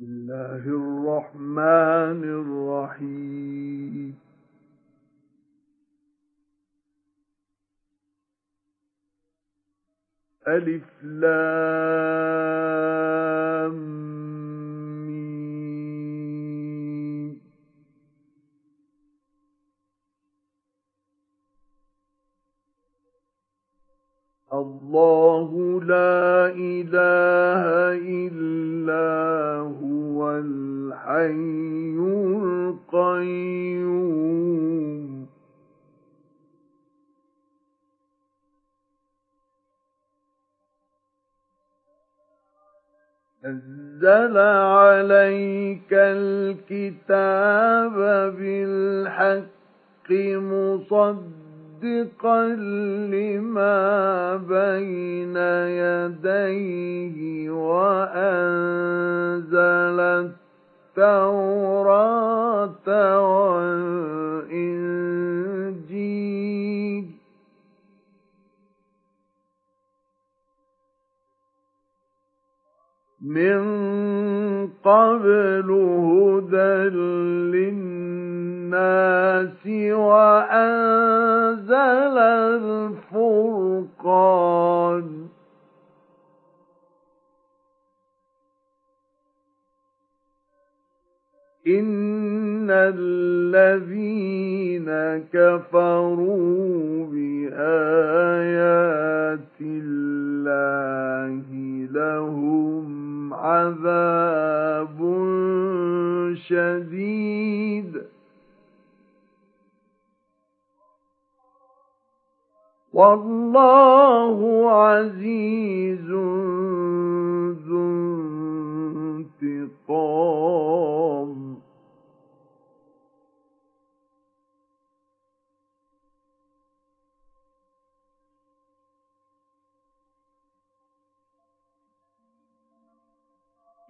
الله الرحمن الرحيم. ألف لام الله لا إله إلا هو الحي القيوم. نزل عليك الكتاب بالحق مصدقا مصدقا لما بين يديه وأنزل التوراة والإنجيل. من قبل هدى للناس وأنزل الفرقان. إن الذين كفروا بآيات الله لهم عذاب شديد. والله عزيز ذو انتقام.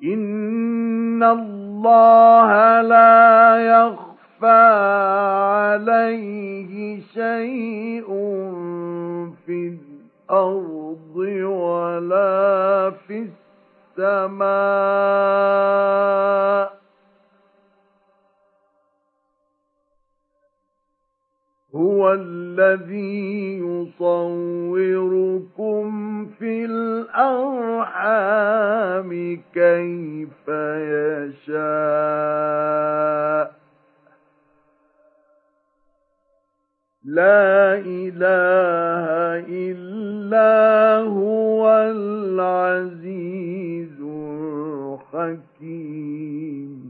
إن الله لا يخفى عليه شيء في الأرض ولا في السماء هو الذي يصوركم في الأرحام كيف يشاء. لا إله إلا هو العزيز الحكيم.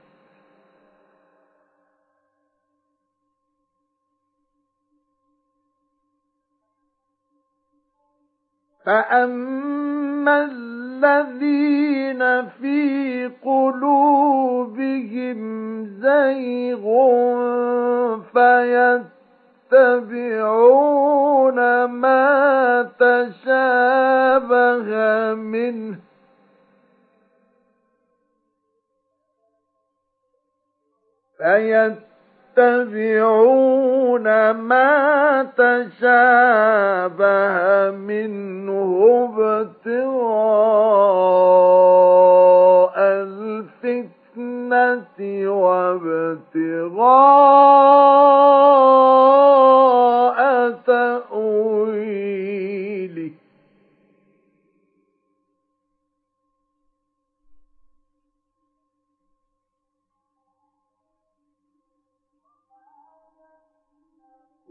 فأما الذين في قلوبهم زيغ فيتبعون ما تشابه منه فيتبعون يتبعون ما تشابه منه ابتغاء الفتنة وابتغاء تأويله.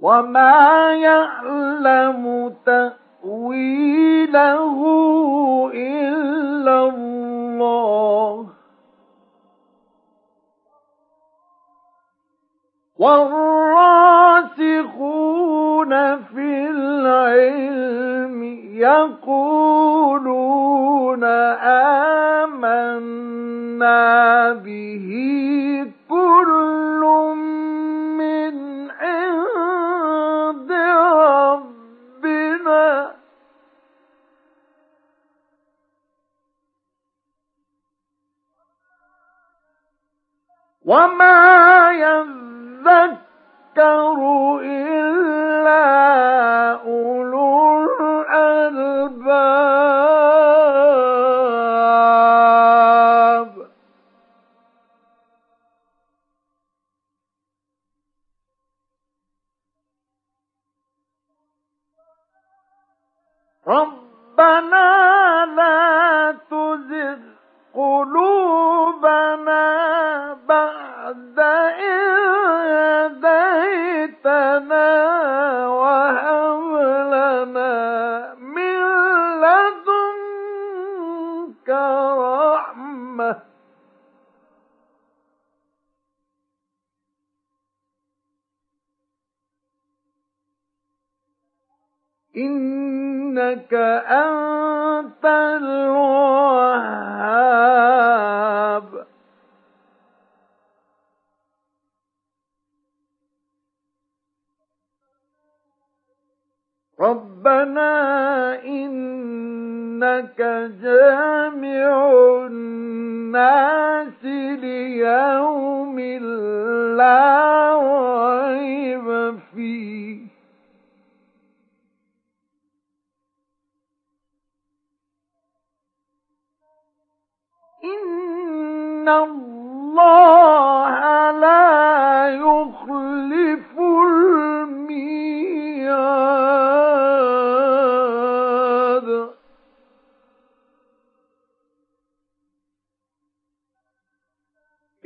وما يعلم تأويله إلا الله والراسخون في العلم يقولون آمنا به كل وما يذكر إلا أولو الألباب ربنا لا تزغ قلوبنا إنك أنت الوهاب. ربنا إنك جامع الناس ليوم لا ريب فيه. إن الله لا يخلف الميعاد.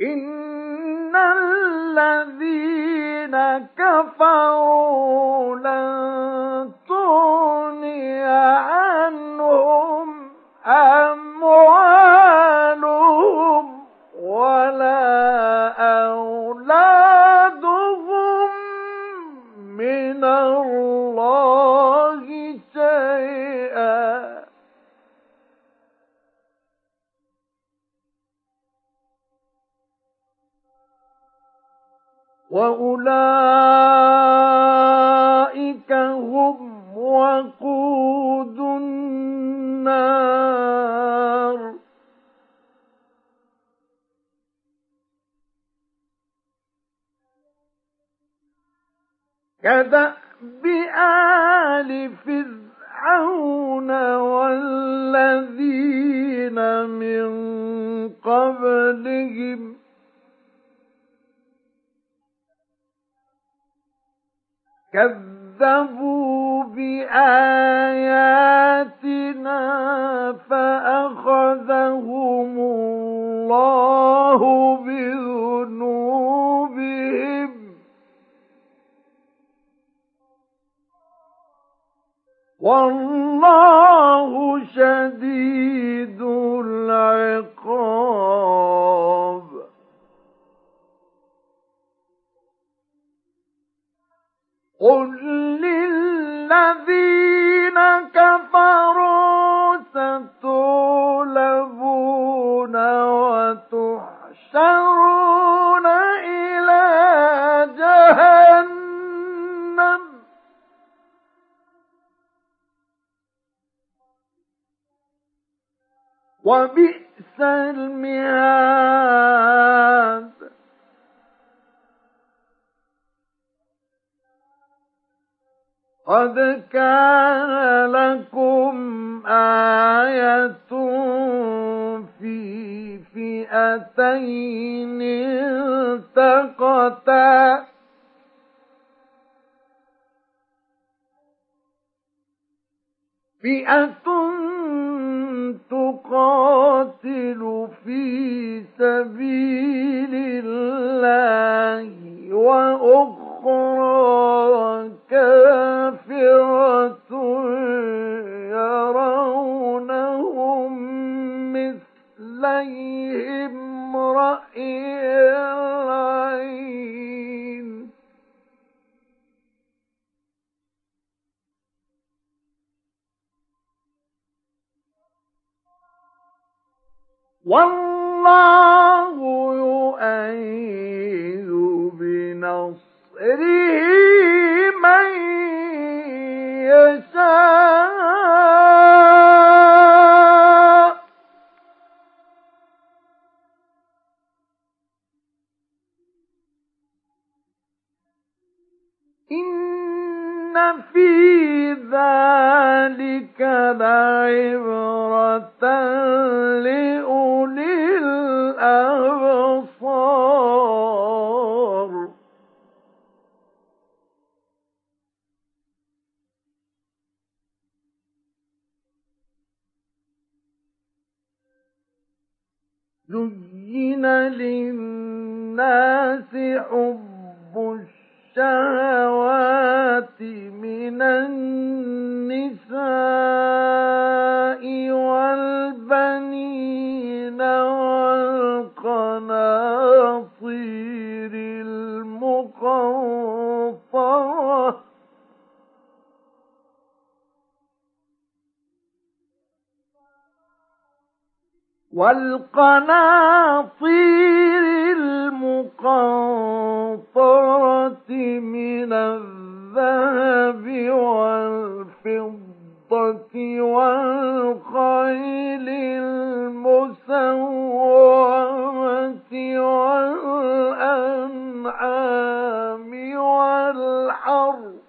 إن الذين كفروا لن تغني قبلهم. كذبوا بآياتنا فأخذهم الله بذنوبهم. والله شديد العقاب. قل للذين كفروا ستغلبون وتحشرون وبئس المهاد. قد كان لكم آية في فئتين التقتا. فئة تقاتل في سبيل الله وأخرى كافرة يرونهم مثليهم رأي العين والله يؤيد بنصره من يشاء. إن إن في ذلك لعبرة لأولي الأبصار زين للناس حب الشر الشهوات من النساء والبنين والقناطير المقنطرة والقناطير المقنطرة من الذهب والفضة والخيل المسومة والأنعام والحرب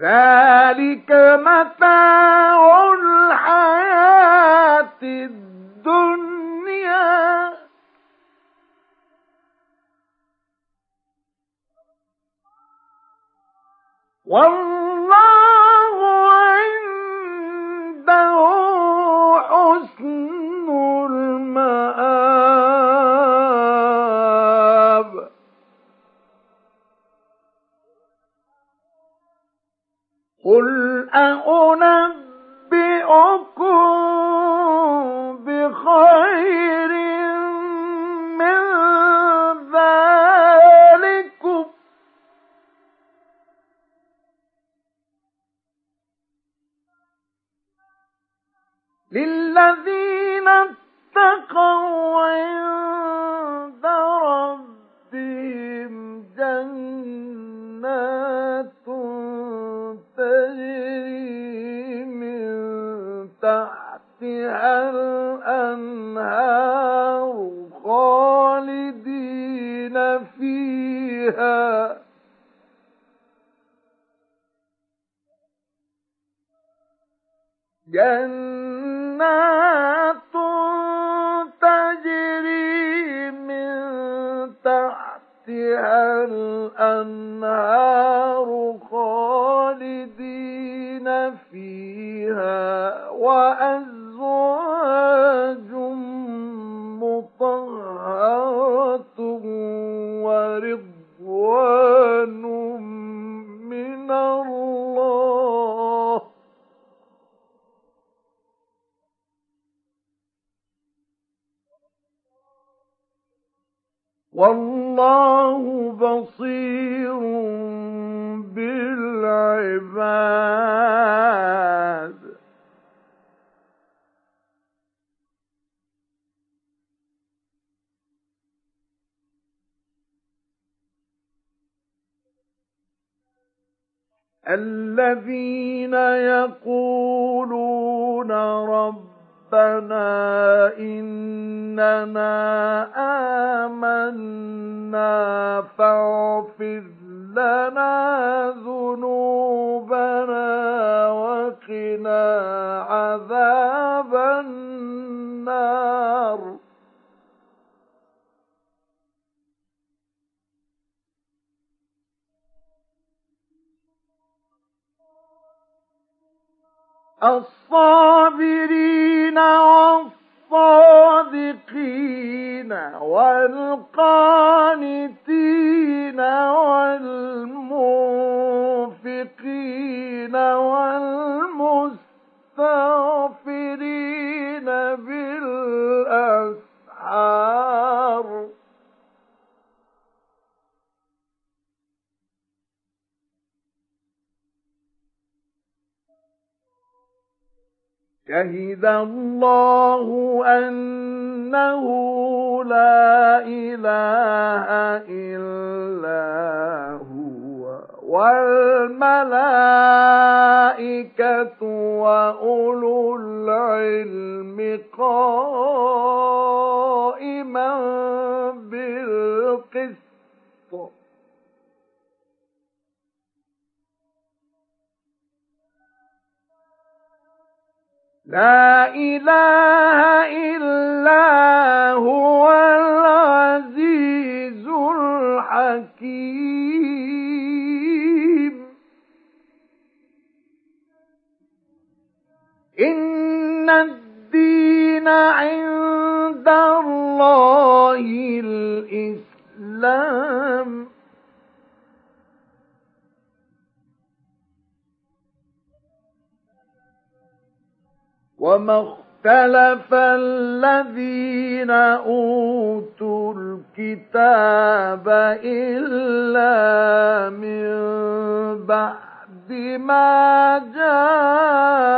ذلك متاع الحياة الدنيا. والله وما اختلف الذين أوتوا الكتاب إلا من بعد ما جاءهم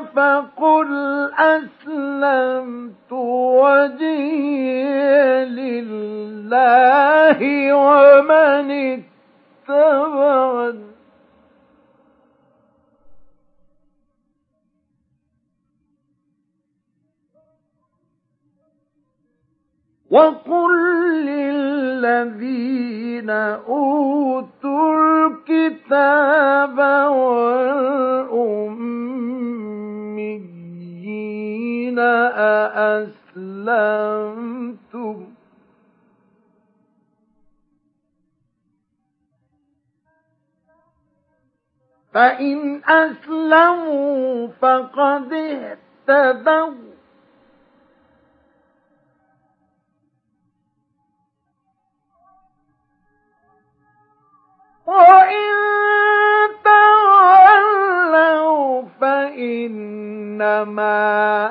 فقل أسلمت وجهي لله ومن اتبعني. وقل للذين أوتوا الكتاب والأميين أأسلمتم؟ فإن أسلموا فقد اهتدوا. وإن تولوا فإنما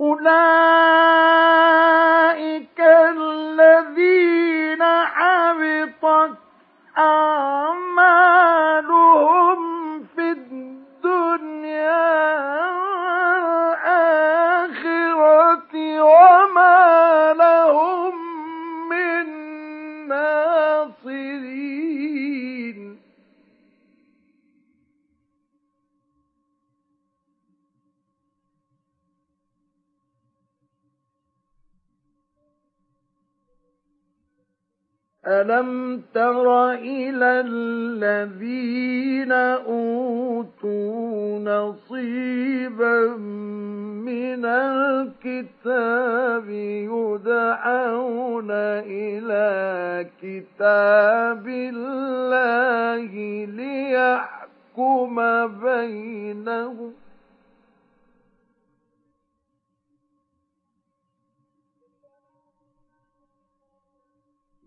أولئك الذين حبطت أعمالهم في الدنيا ألم تر إلى الذين أوتوا نصيبا من الكتاب يدعون إلى كتاب الله ليحكم بينهم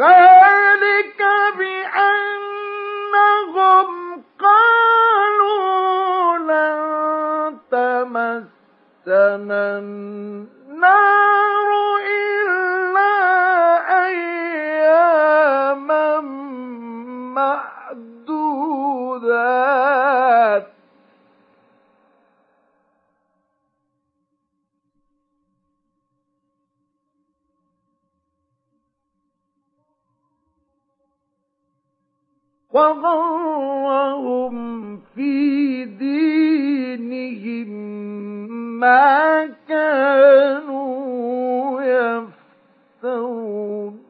ذلك بأنهم قالوا لن تمسنا النار إلا أياما معدودات. وغرهم في دينهم ما كانوا يفترون.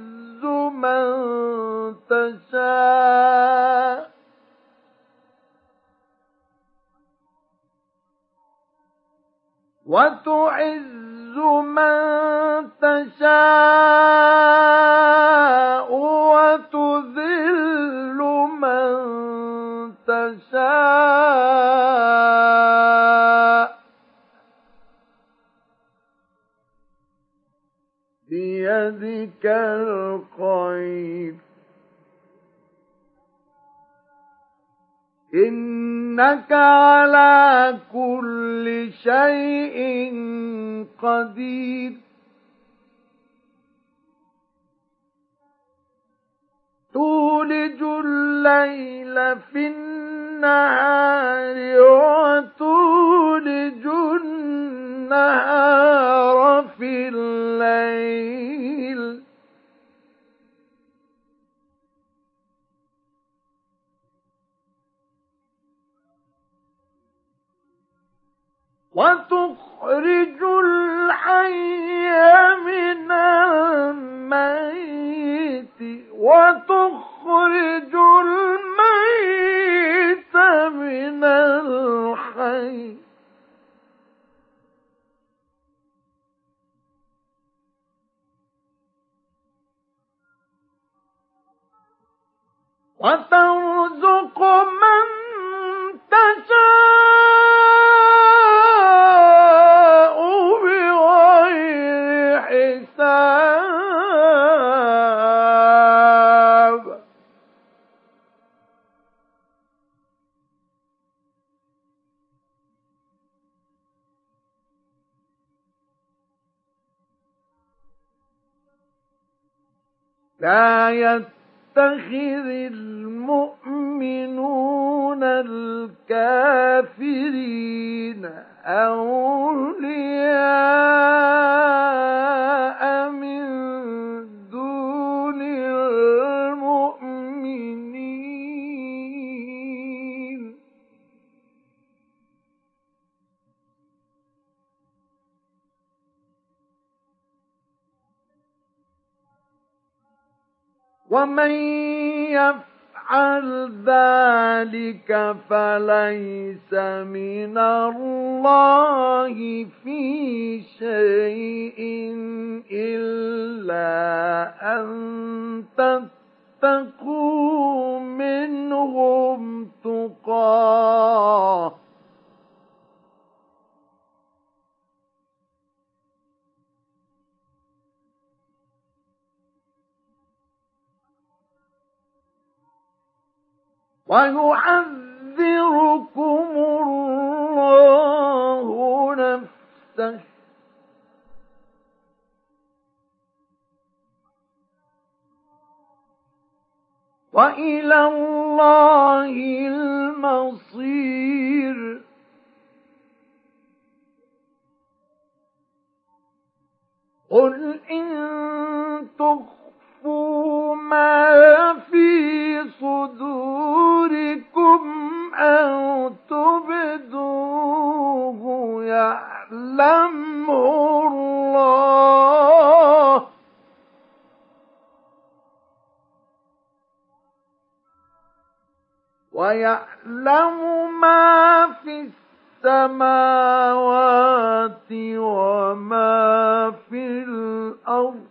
من تشاء. وتعز من تشاء وتذل من تشاء. بيدك الخير. إنك على كل شيء قدير. تولج الليل في النهار وتولج النهار. في الليل. وتخرج الحي من الميت وتخرج الميت من الحي. وترزق من تشاء بغير حساب لا يتخذ المؤمنون الكافرين أولياء من ومن يفعل ذلك فليس من الله في شيء إلا أن تتقوا منهم تقاه ويعذركم الله نفسه. وإلى الله المصير. قل إن تخفوا ما في صدوركم أو تبدوه الله. ويعلم ما في السماوات وما في الأرض.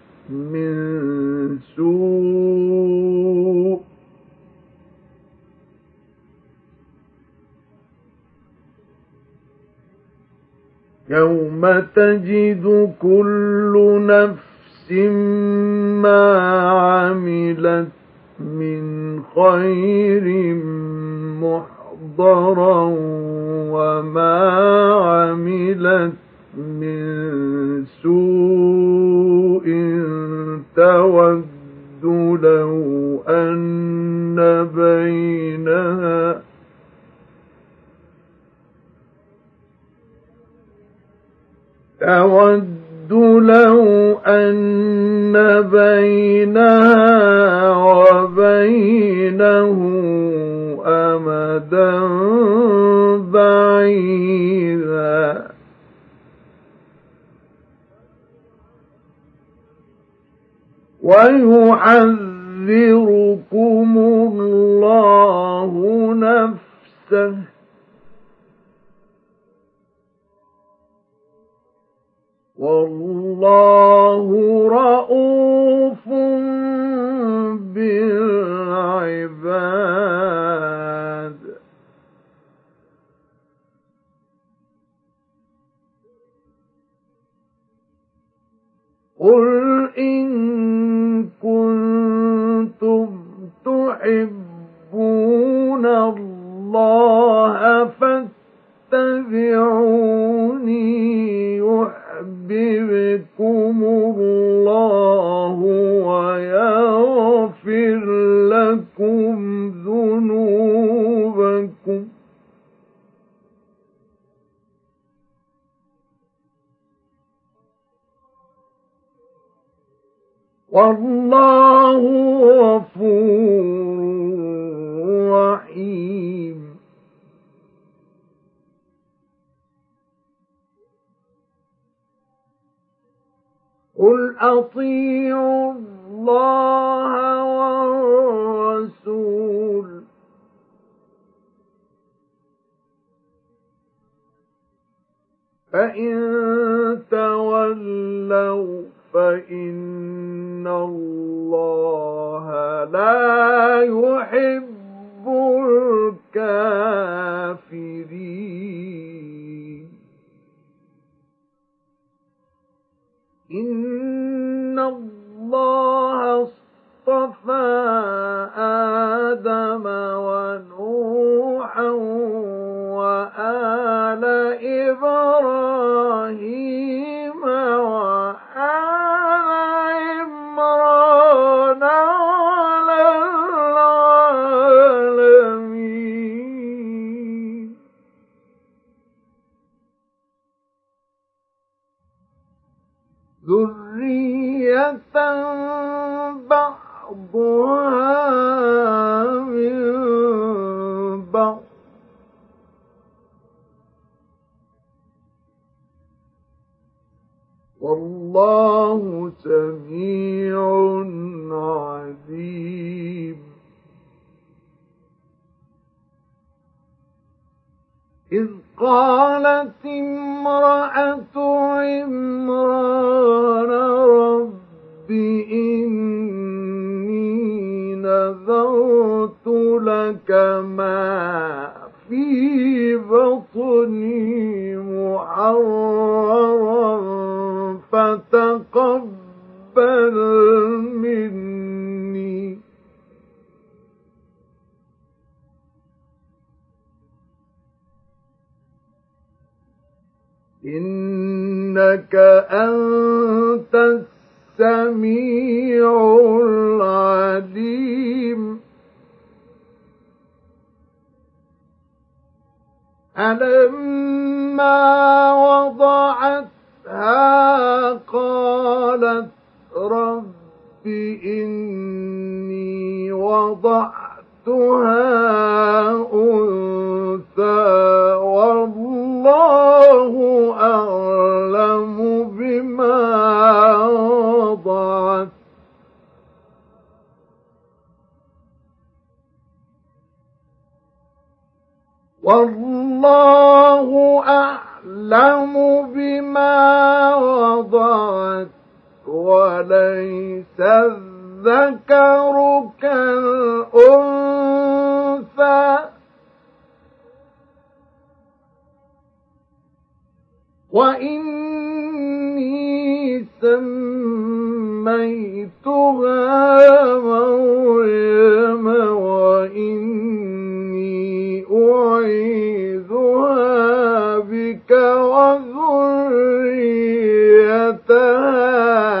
من سوء يوم تجد كل نفس ما عملت من خير محضرا وما عملت من سوء تود لو أن بينها تود لو أن بينها وبينه أمدا بعيدا. ويحذركم الله نفسه. والله رؤوف بالعباد. قل إن كنتم تحبون الله فاتبعوني يحببكم الله ويغفر لكم ذنوبكم والله غفور رحيم. قل أطيعوا الله والرسول. فإن تولوا فإن الله لا يحب الكافرين. إن الله اصطفى آدم ونوحا إنك أنت السميع العليم. ألما وضعت قالت رب إني وضعتها أنثى والله أعلم بما وضعت. والله أعلم بما وضعت. وليس الذكر كالأنثى. وإني سميتها مريم وإني أعيذها بك وذريتها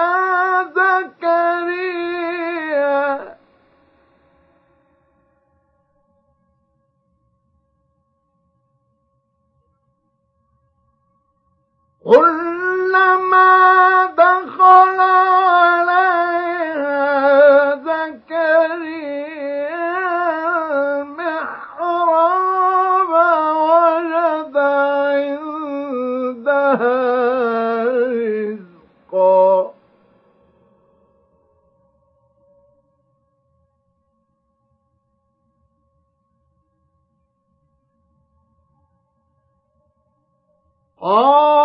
كلما دخل عليها زكريا المحراب وجد عندها حقا قال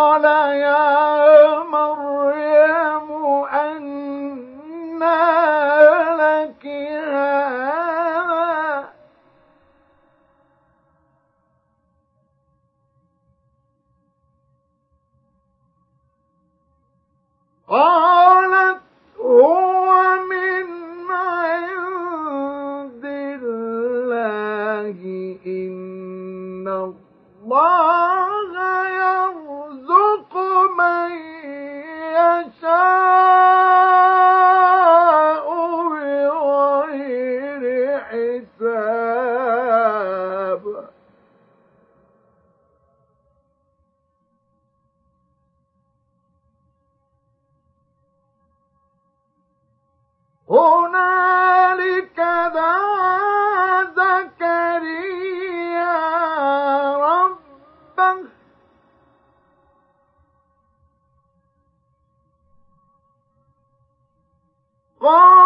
قال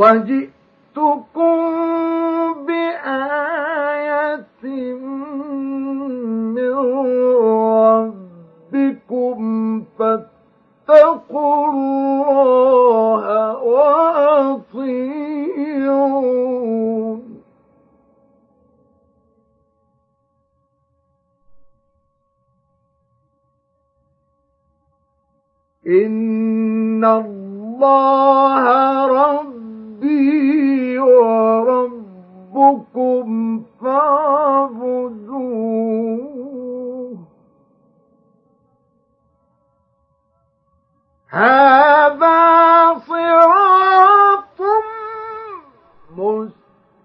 وجئتكم بآية من ربكم فاتقوا الله وأطيعون. إن الله وربكم فاعبدوه. هذا صراط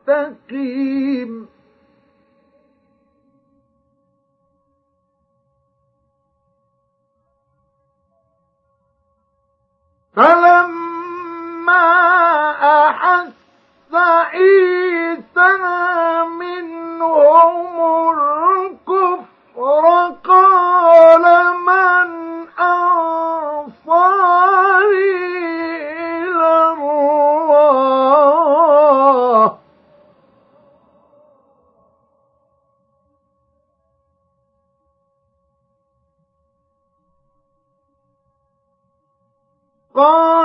مستقيم. فلما أحس عيسى منهم الكفر قال من أنصاري إلى الله؟ قال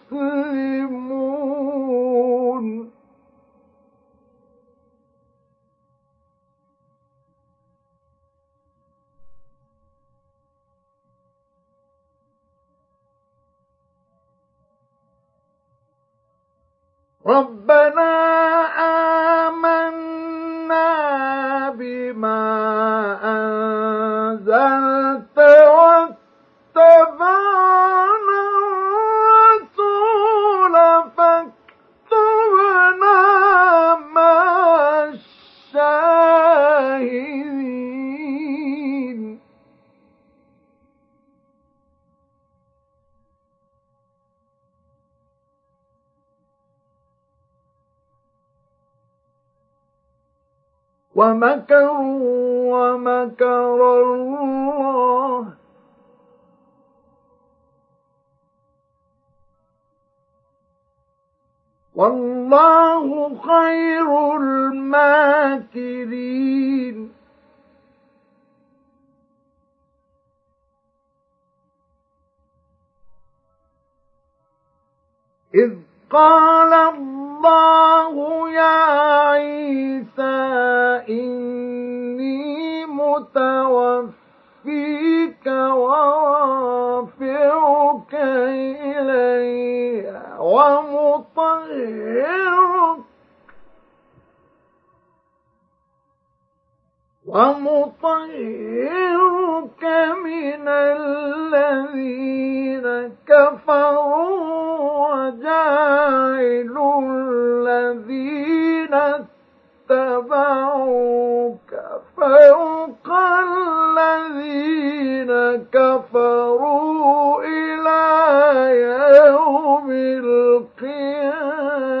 ربنا آمنا بما أنزلت ومكروا ومكر الله. والله خير الماكرين. إذ قال الله يا عيسى إني متوفيك ورافعك إلي ومطهرك ومطهرك من الذين كفروا وجاعل الذين اتبعوك فوق الذين كفروا إلى يوم القيامة.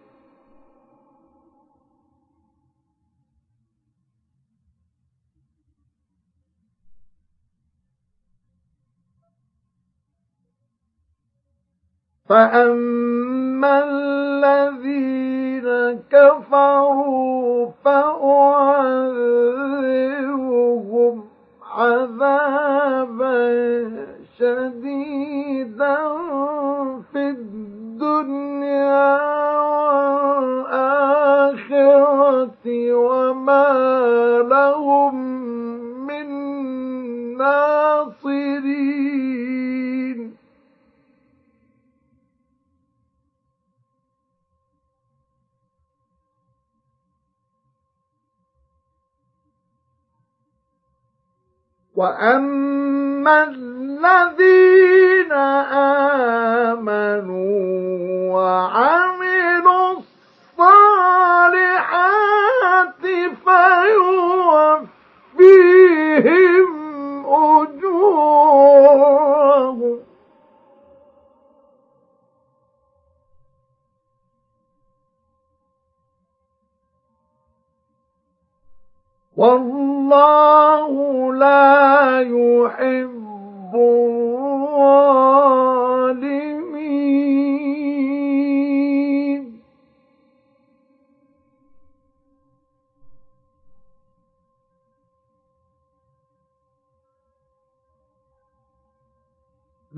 فأما الذين كفروا فأعذبهم عذابا شديدا في الدنيا والآخرة وما لهم من ناصرين وأما الذين آمنوا وعملوا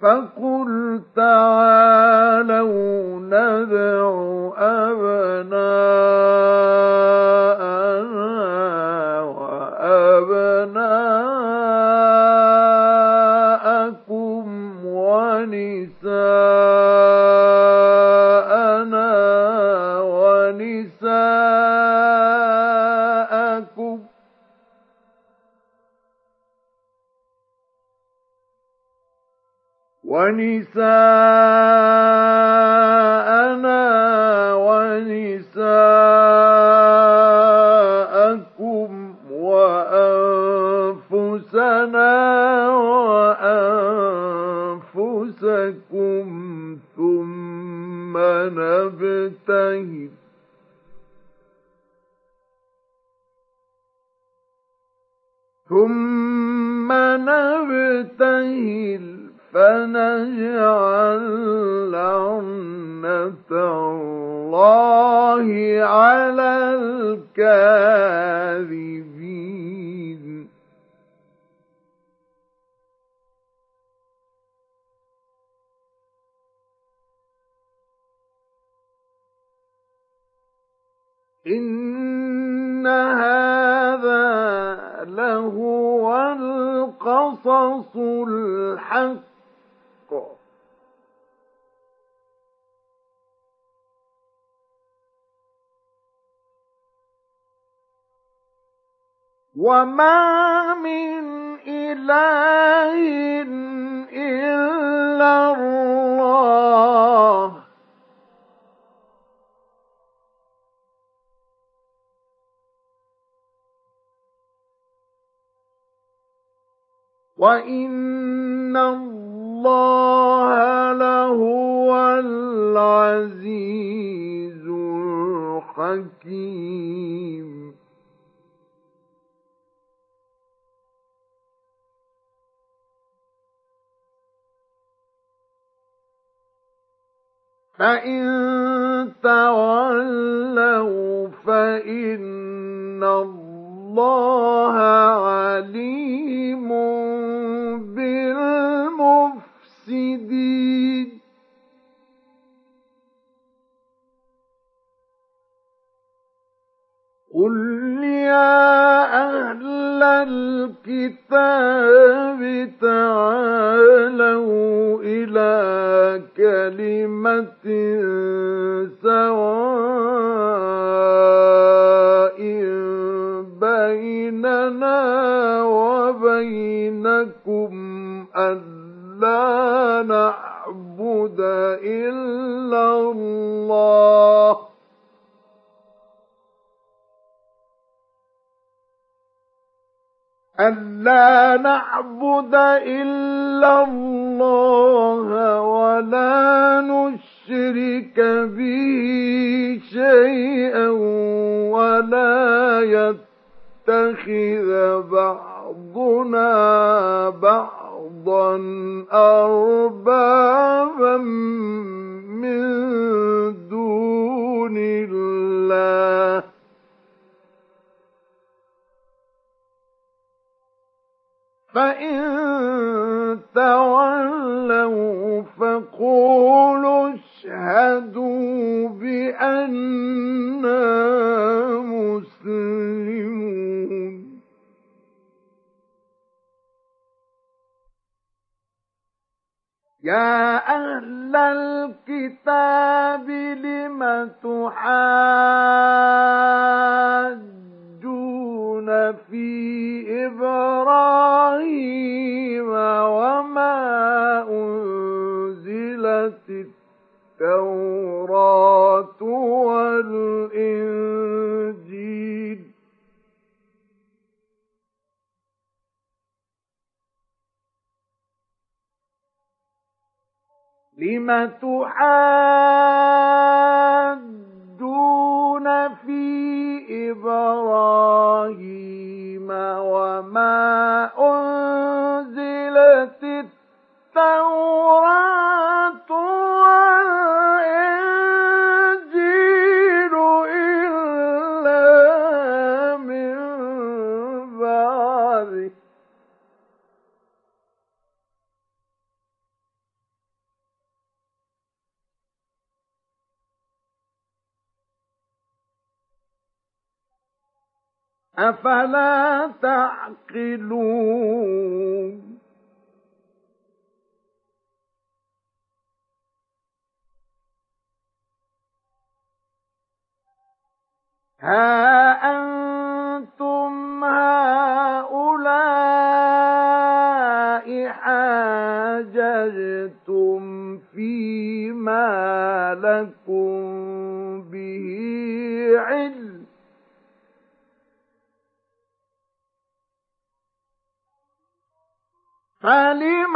فقل تعالوا ندع أبناءنا وأنفسكم ثم نبتهل. ثم نبتهل فنجعل لعنة الله على الكاذبين. القصص الحق. وما من إله إلا الله. وإن الله لهو العزيز الحكيم فإن تولوا فإن الله عليم بالمفسدين. قل يا أهل الكتاب تعالوا إلى كلمة سواء بيننا وبينكم ألا نعبد إلا الله ألا نعبد إلا الله ولا نشرك به شيئا ولا يتخذ بعضنا بعضا أربابا من دون الله. فإن تولوا فقولوا اشهدوا بأننا مسلمون يا أهل الكتاب لم تحاجون في إبراهيم وما أنزلت التوراة والإنجيل. لم تحاجون في إبراهيم وما أنزلت التوراة أفلا تعقلون؟ ها أنتم هؤلاء حاججتم فيما لكم به علم. فلم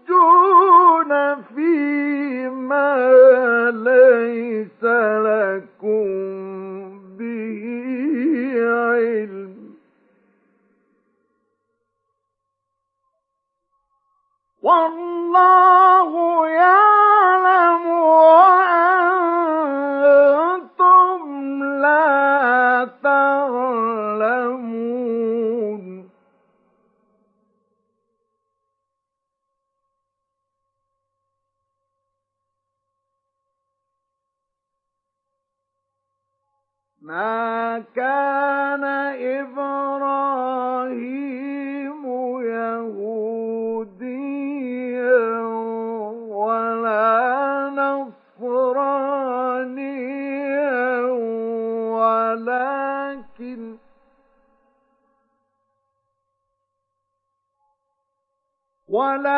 تحاجون فيما ليس لكم به علم والله يعلم وأنتم ما كان إبراهيم يهوديا ولا نصرانيا ولكن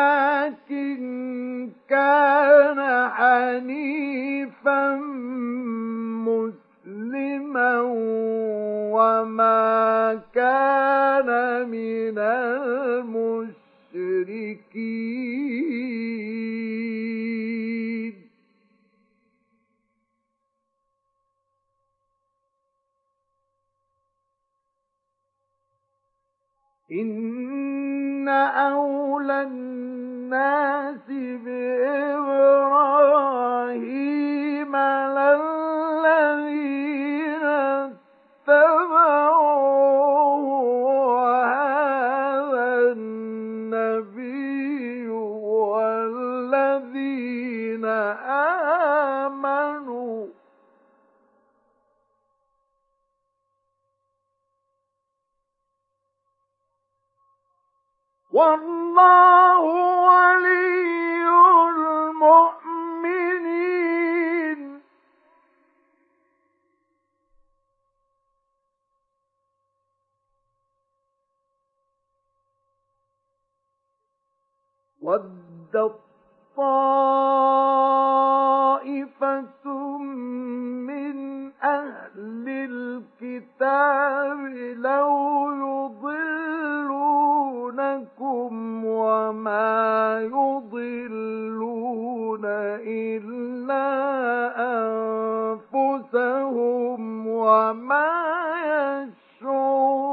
ولكن كان حنيفا مسلما وما كان من المشركين. إن أولى الناس بإبراهيم للذين اتبعوه والله ولي المؤمنين. ودت طائفة من أهل الكتاب لو يضلونكم وما يضلون إلا أنفسهم وما يشعرون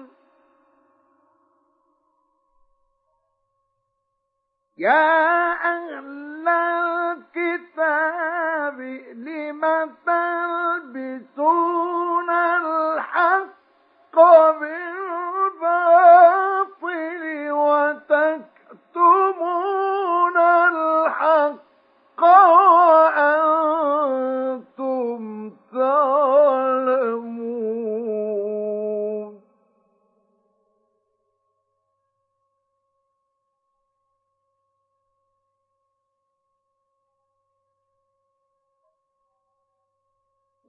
يا أهل الكتاب لم تلبسون الحق بالباطل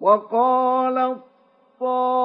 وقال طائفة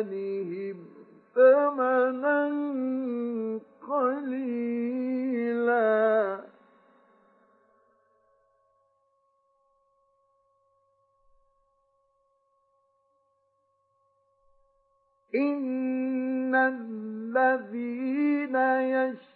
وأيمانهم ثمنا قليلا إن الذين يشترون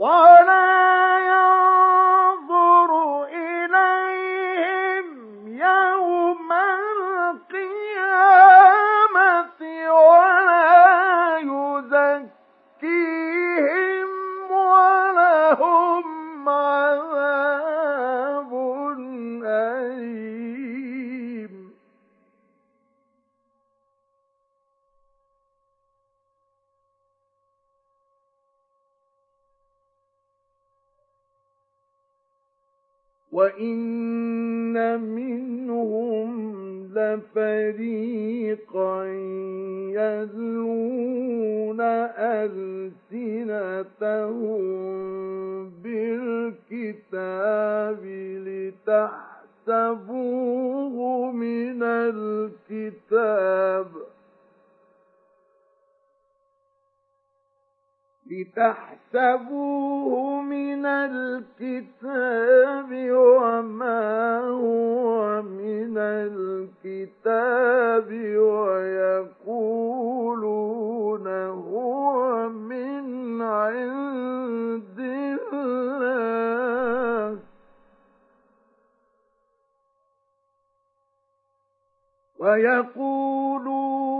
ولا لفريقا يلون ألسنتهم بالكتاب لتحسبوه من الكتاب. لتحسبوه من الكتاب وما هو من الكتاب ويقولون هو من عند الله. ويقولون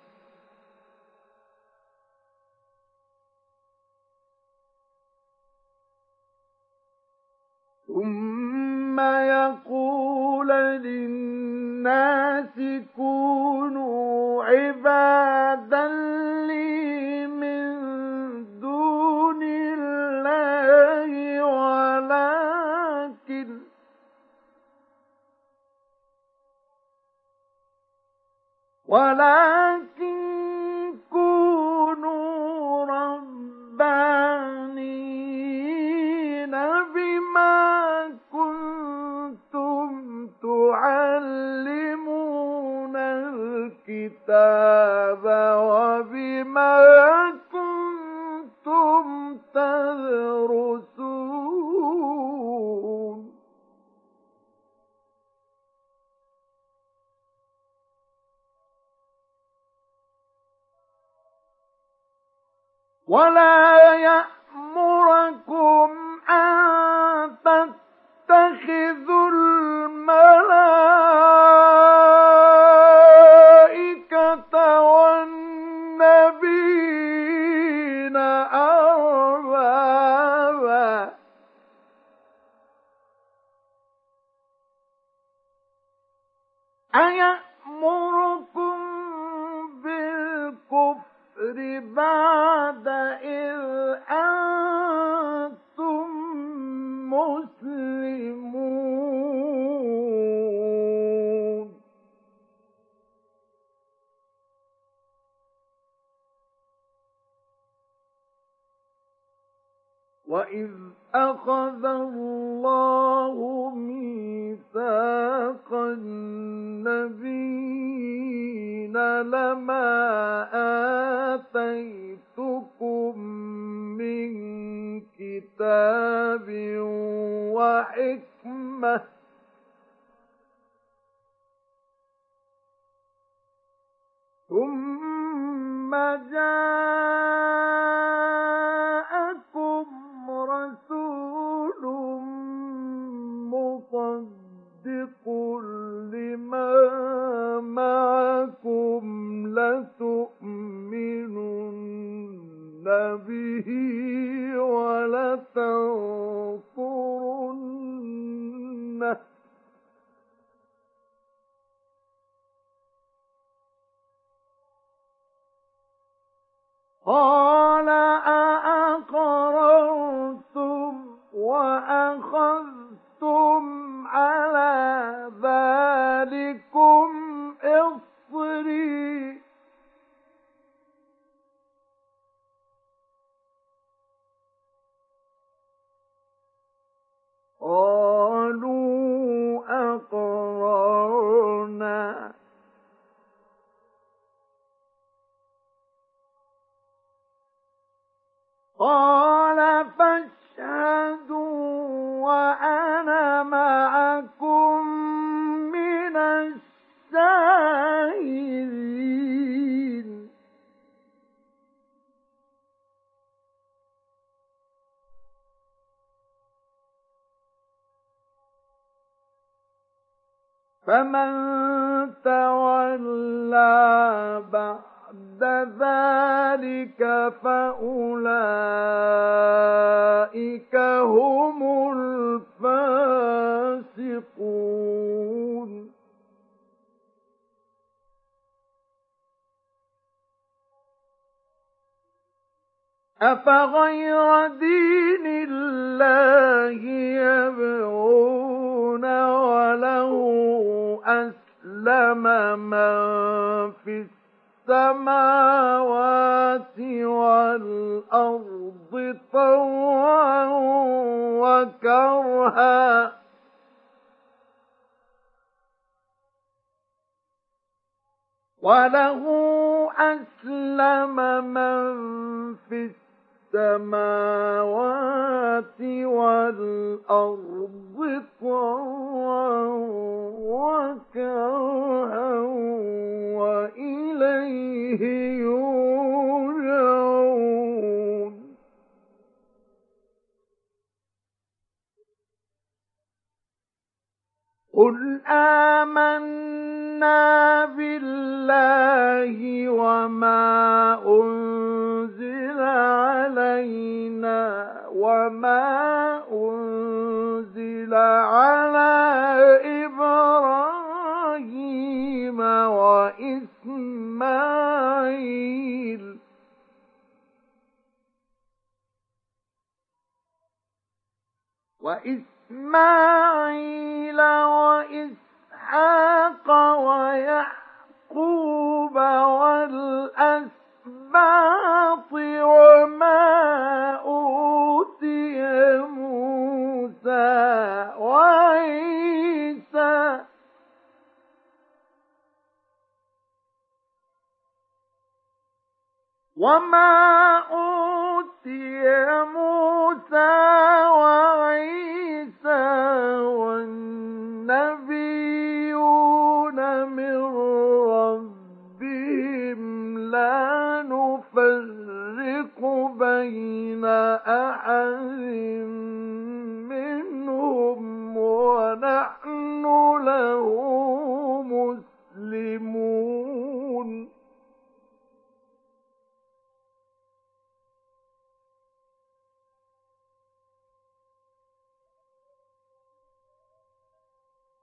ثم يقول للناس كونوا عبادا لي من دون الله ولكن ولكن كونوا ربانين الكتاب وبما كنتم تدرسون. ولا يأمركم أن تتخذوا كتاب وحكمة ثم جاءكم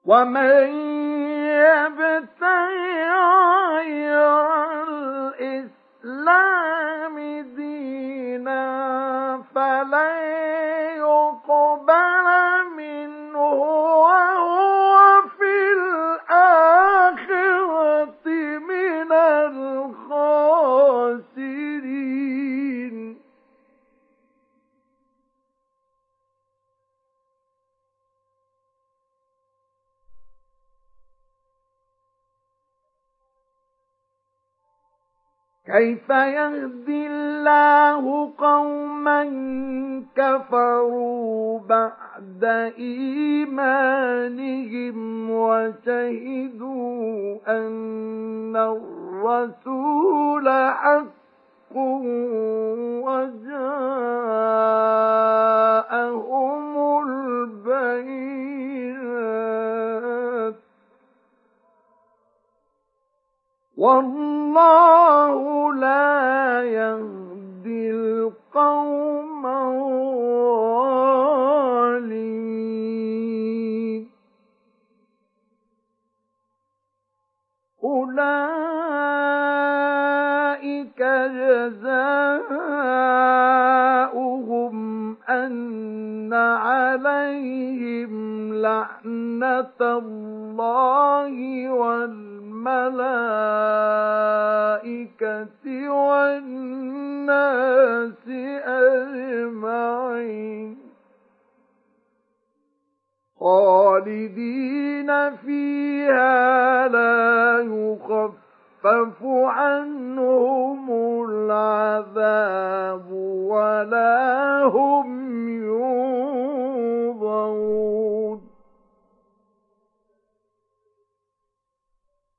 ومن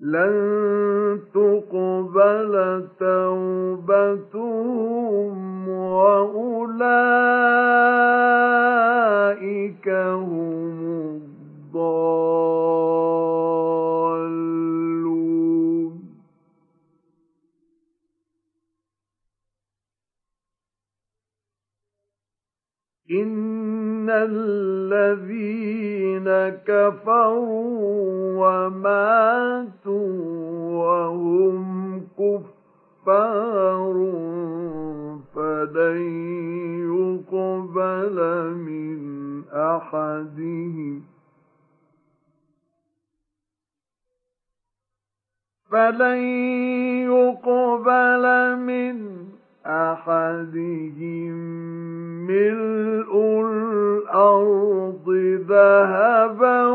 لن تقبل توبتهم وأولئك هم الضالون. إن الذين كفروا وماتوا وهم كفار فلن يقبل من أحدهم فلن يقبل من أحدهم ملء الأرض ذهبا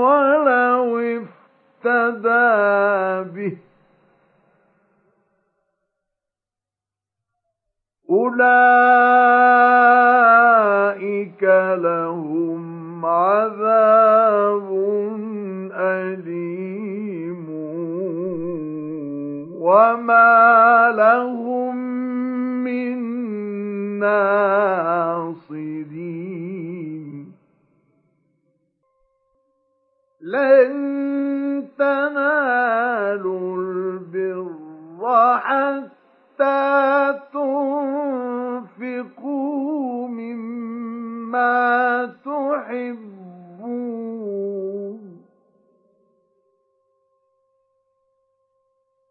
ولو افتدى به. أولئك لهم عذاب أليم. وما لهم من ناصرين. لن تنالوا البر حتى تنفقوا مما تحبون.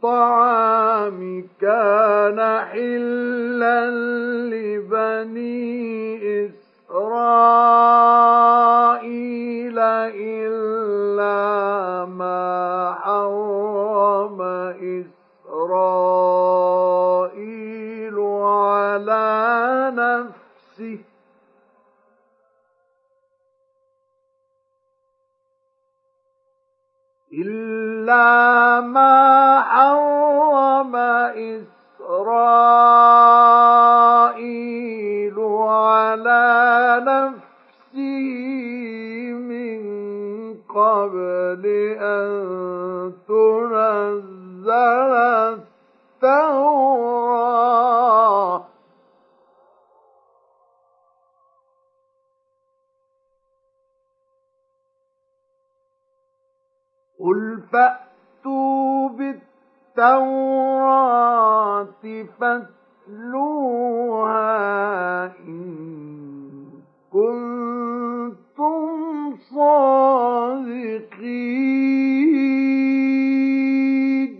الطعام كان حلا لبني إسرائيل إلا ما حرم إسرائيل على نفسه. إلا ما حرم إسرائيل على نفسه من قبل أن تنزل التوراة قل فأتوا بالتوراة فاتلوها إن كنتم صادقين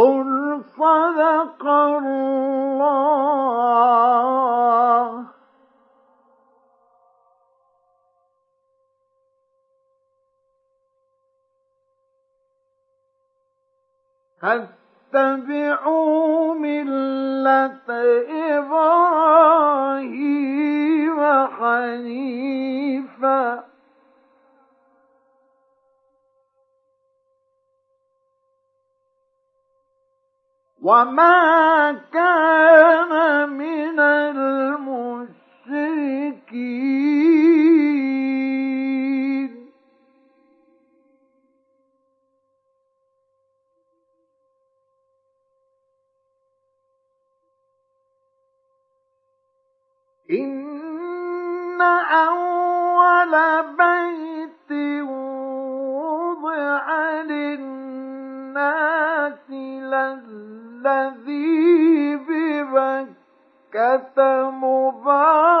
قل صدق الله فاتبعوا ملة إبراهيم حنيفاً وما كان من المشركين إن أول بيت الذي ببكة مباركا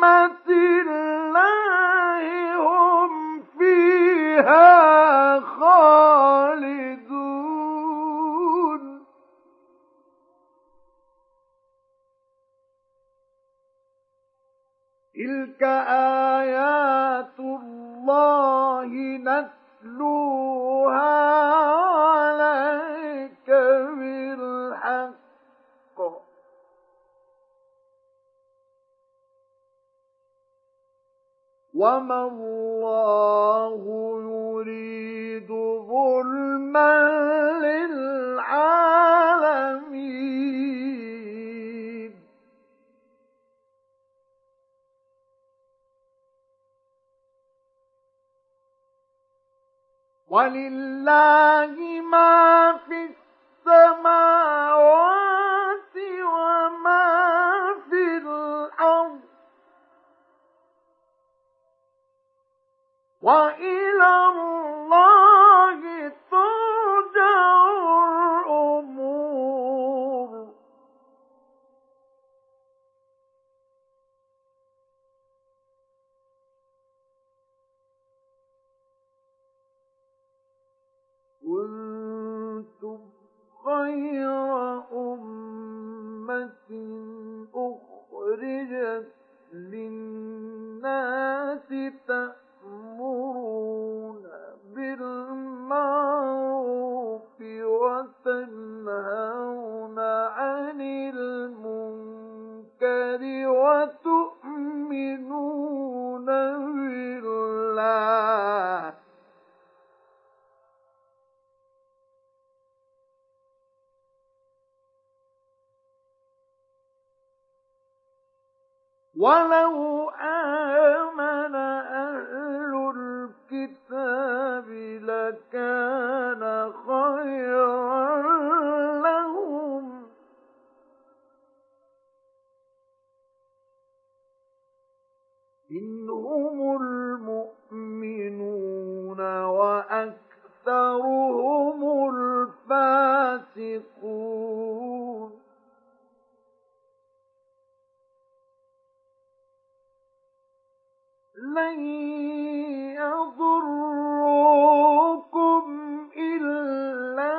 برحمة الله هم فيها إنما الله يريد ظلما للعالمين ولله ما في السماوات وإلى الله ترجع الأمور. خير أمة أخرجت للناس تأمرون وتؤمنون بالله. ولو آمن أهل الكتاب لكان لن إلا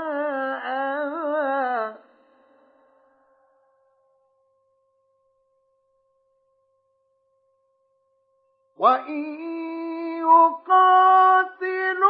وإن يقاتلوكم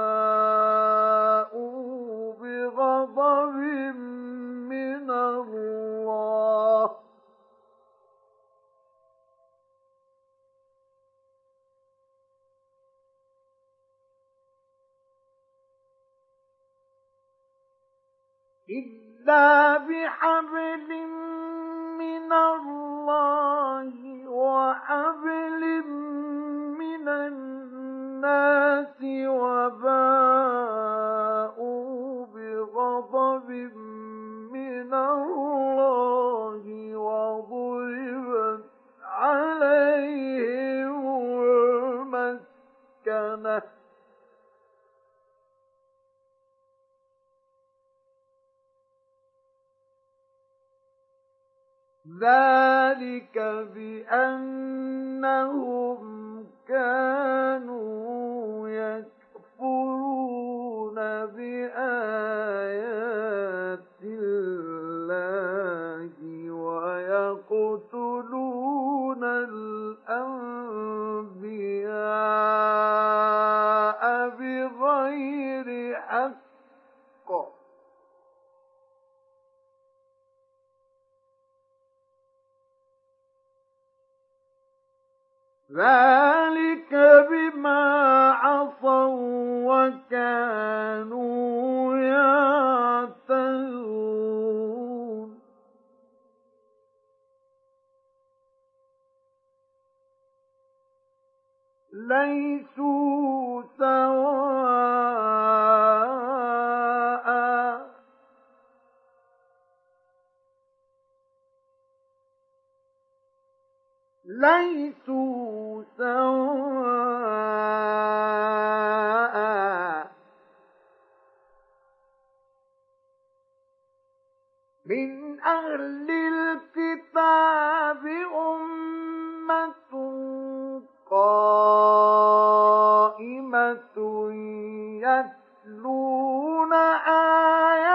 إلا بحبل من الله وحبل من الناس وباءوا بغضب من الله وضربت ذلك بأنهم كانوا يكفرون بآيات الله ويقتلون الأنبياء. ذلك بما عصوا وكانوا يعتدون. ليسوا سواء ليسوا سواء من أهل الكتاب أمة قائمة يتلون آيات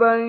قد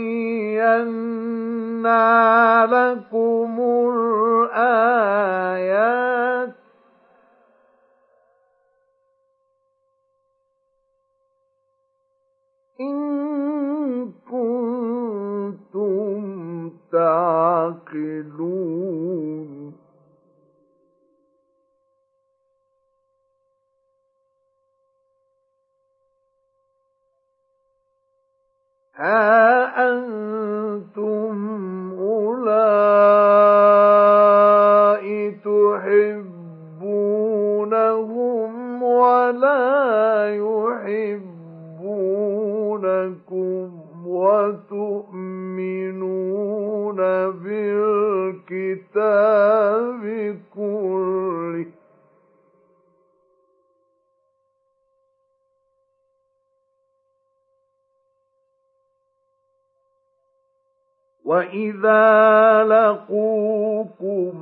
وإذا لقوكم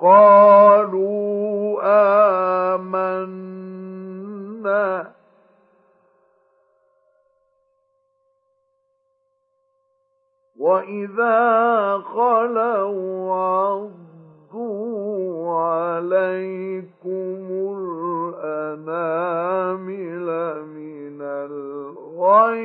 قالوا آمنا وإذا خلوا عضوا عليكم الأنامل من الغيظ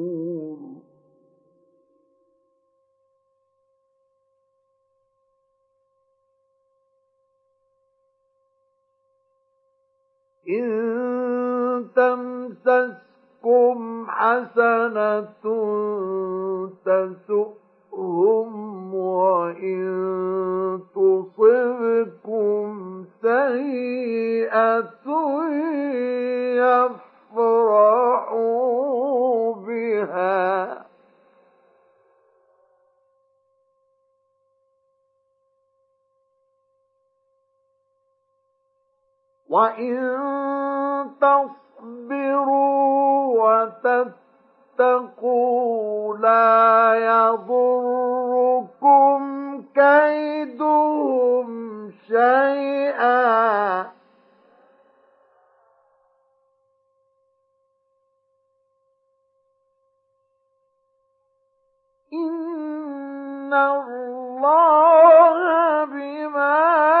إن تمسسكم حسنة تسؤهم وإن تصبكم سيئة يفرحوا بها وإن تصبروا وتتقوا لا يضركم كيدهم شيئا إن الله بما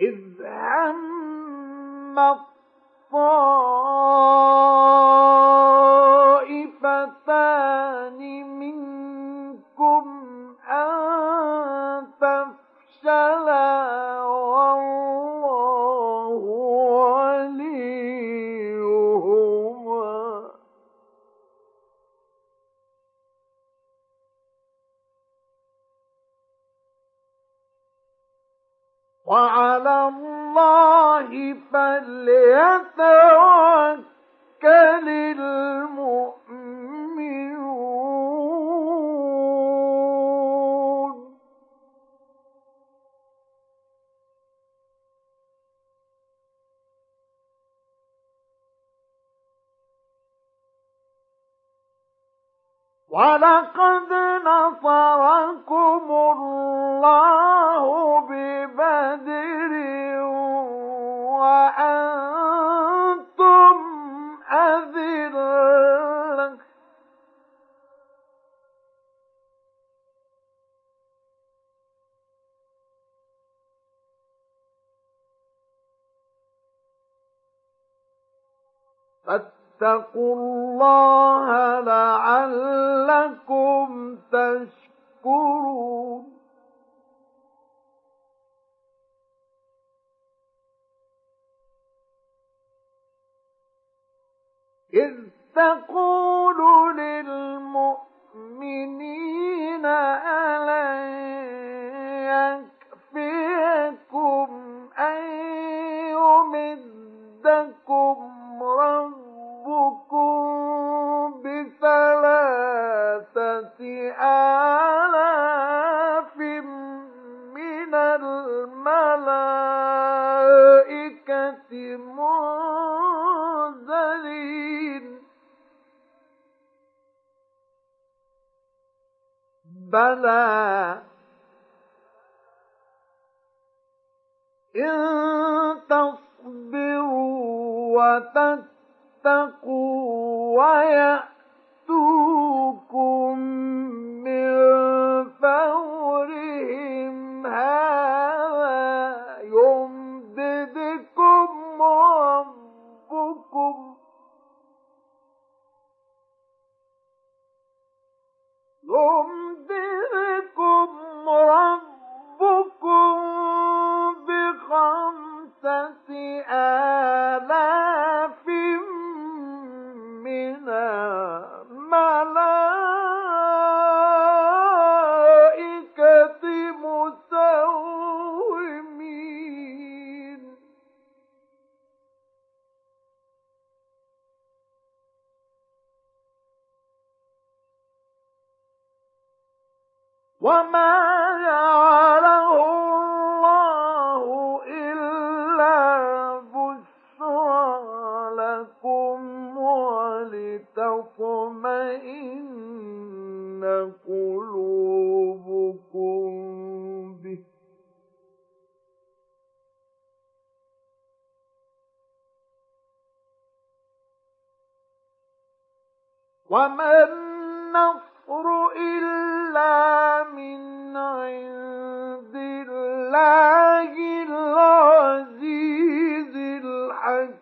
إذ هم الطائفتان منكم وعلى الله فليتوكل ولقد نصركم الله ببدر فاتقوا الله لعلكم تشكرون. إذ تقول للمؤمنين ألن يكفيكم أن يمدكم ربكم بثلاثة آلاف من الملائكة منزلين بلى إن تصبروا وتتقوا ويأتوكم من فورهم هذا يمددكم ربكم. يمددكم ربكم. وما جعله الله إلا بشرى لكم ولتطمئن قلوبكم به وما النصر إلا من عند الله العزيز الحكيم.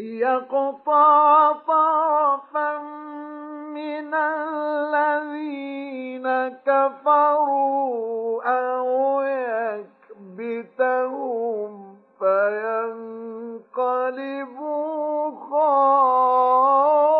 ليقطع طرفا من الذين كفروا أو يكبتهم فينقلبوا خائبين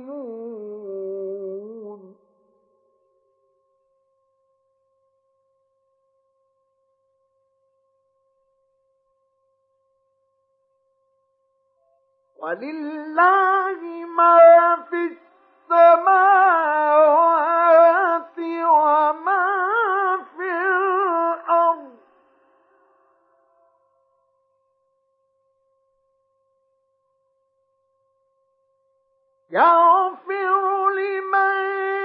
ولله ما في السماوات وما في الأرض. يغفر لمن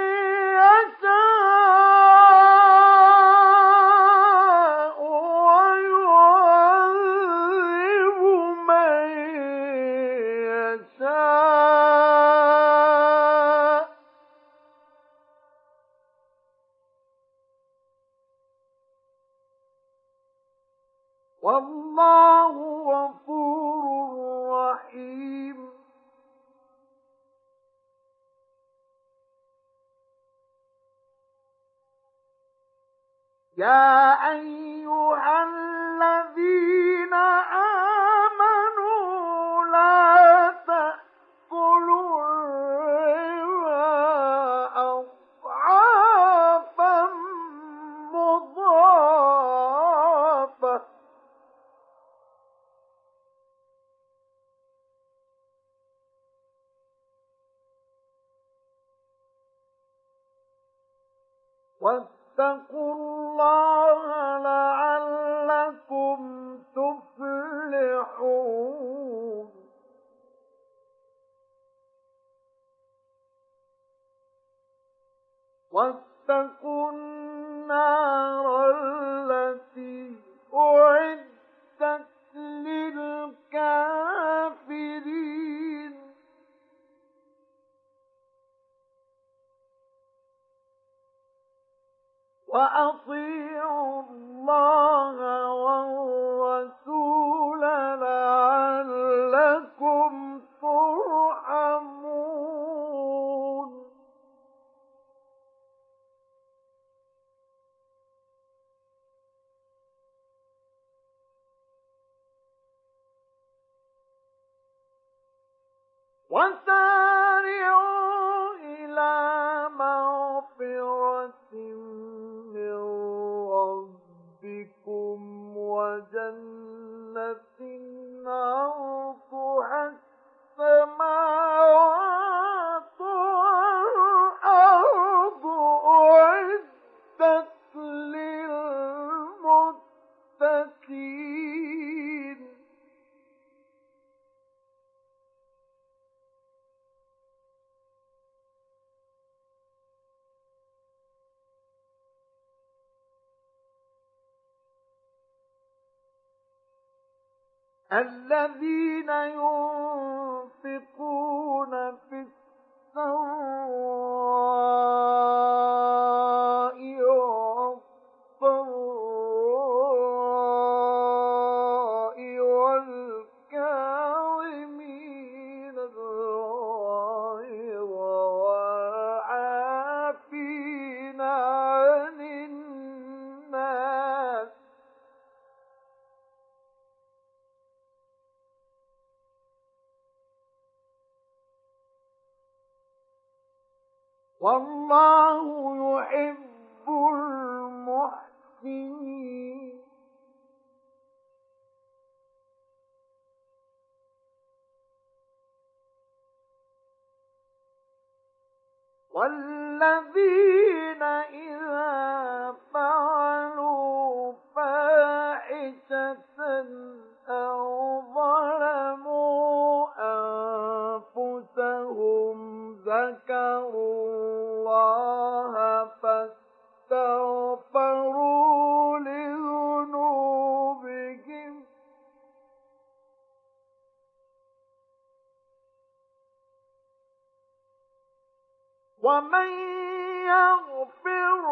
ومن يغفر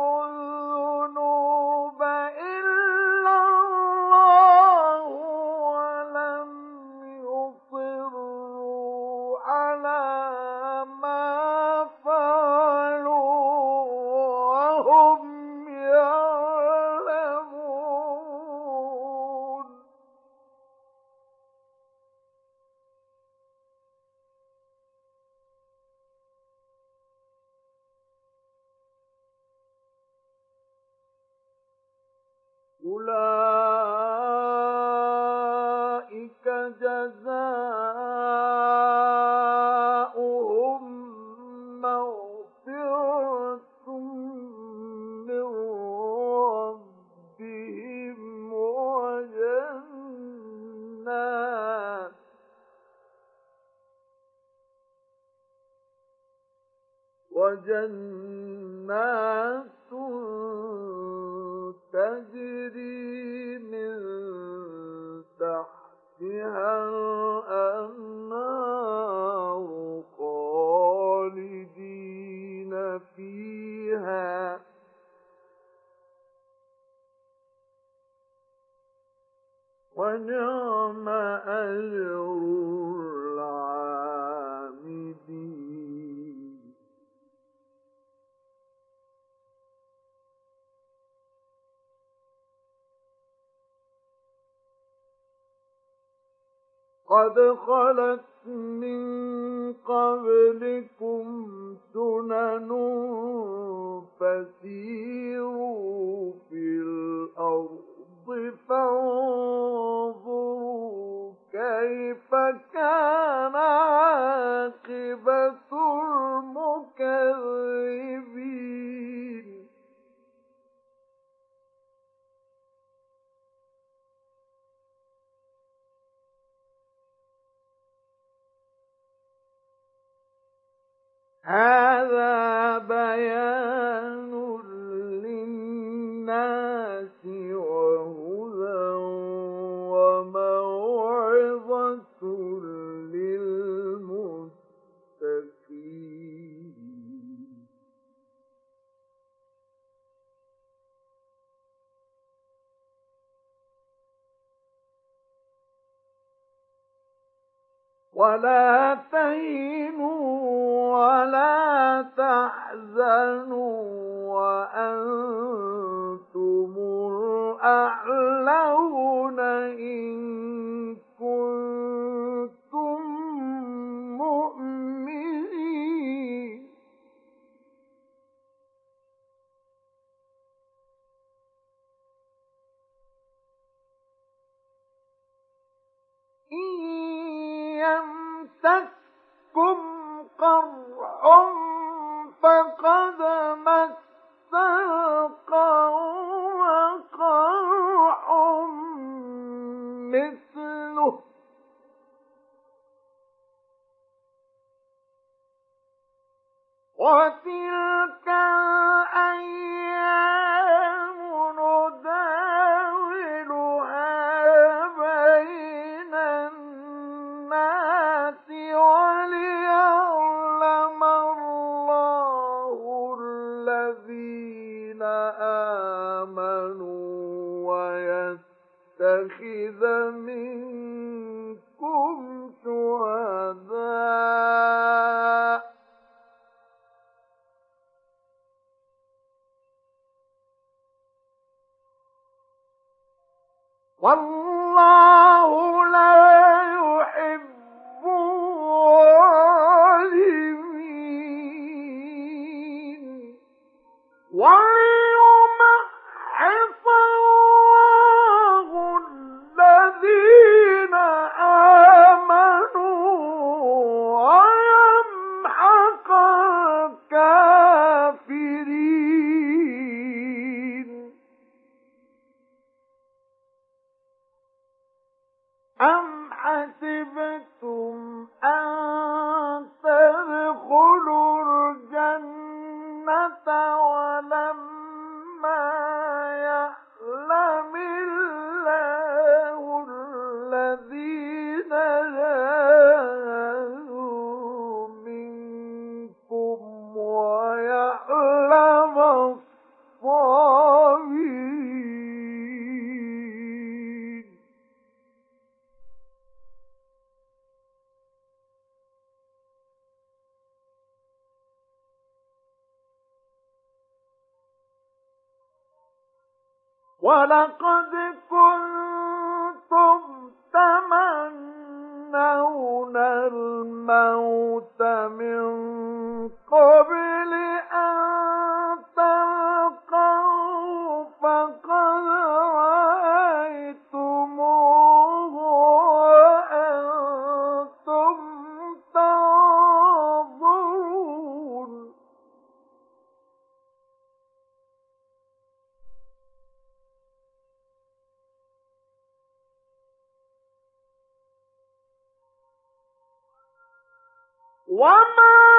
وما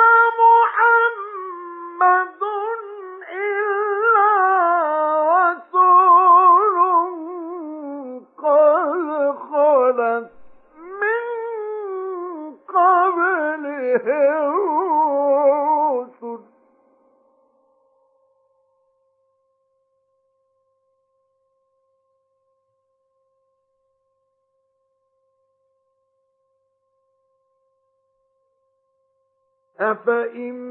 أفإن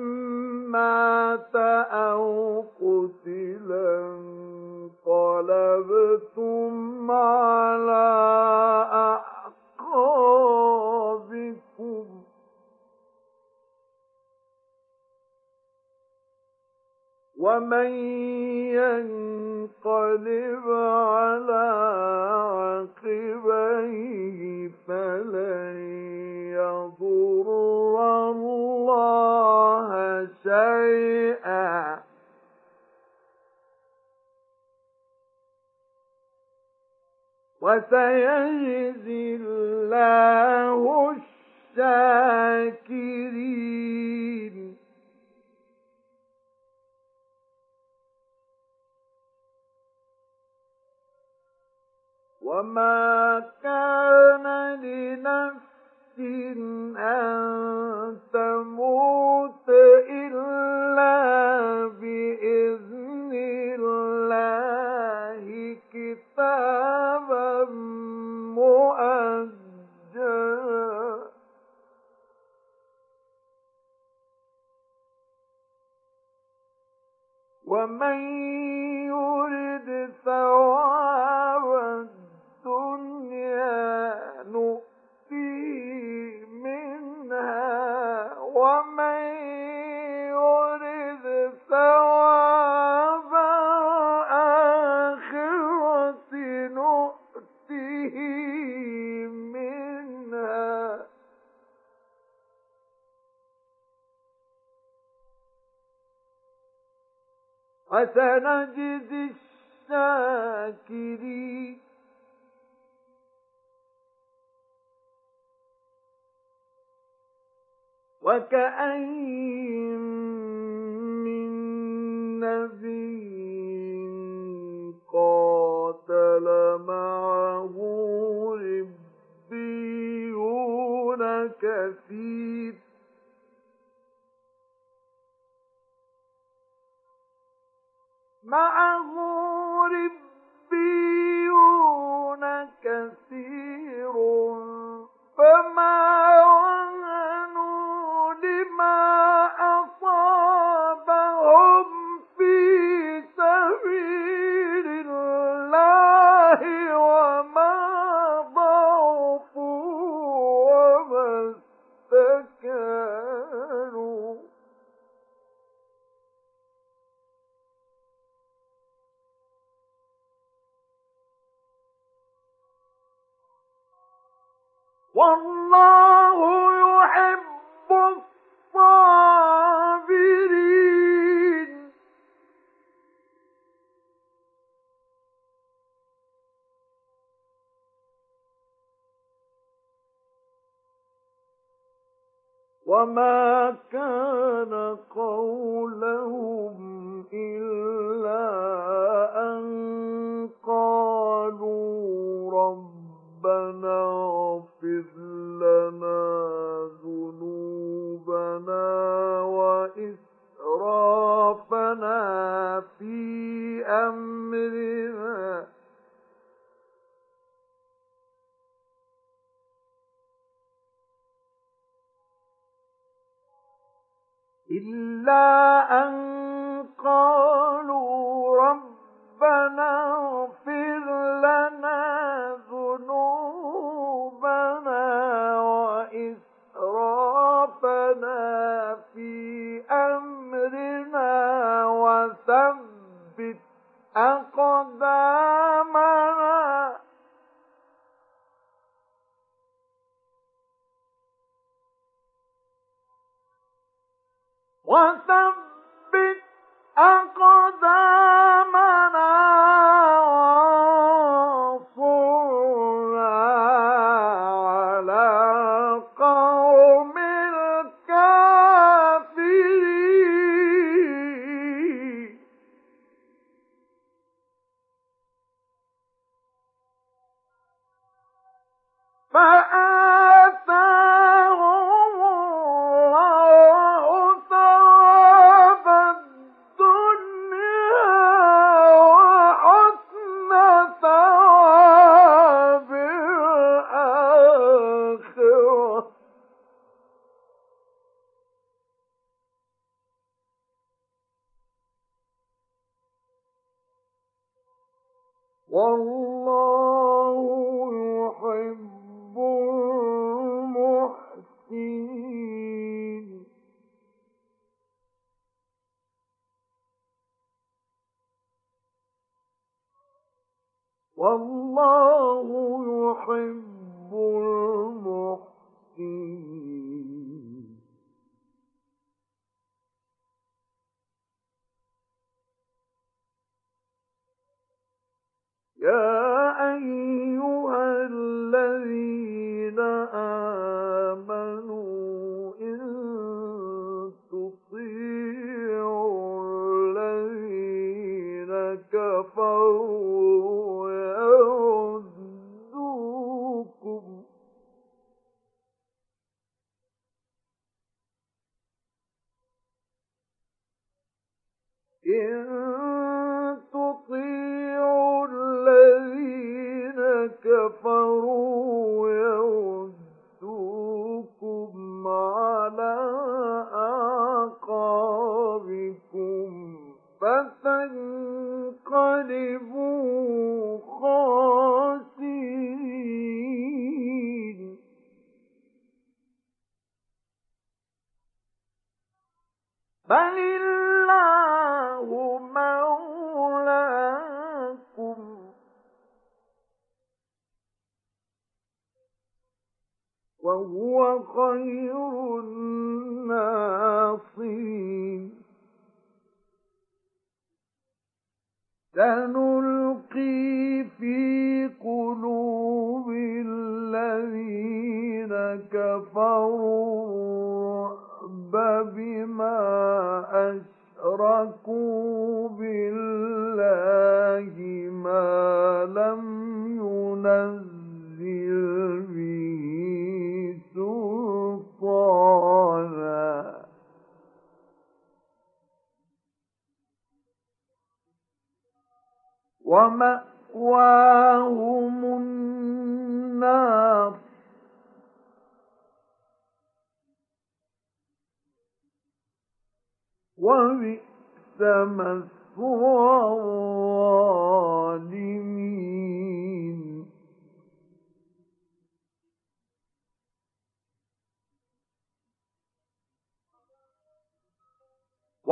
يا أيها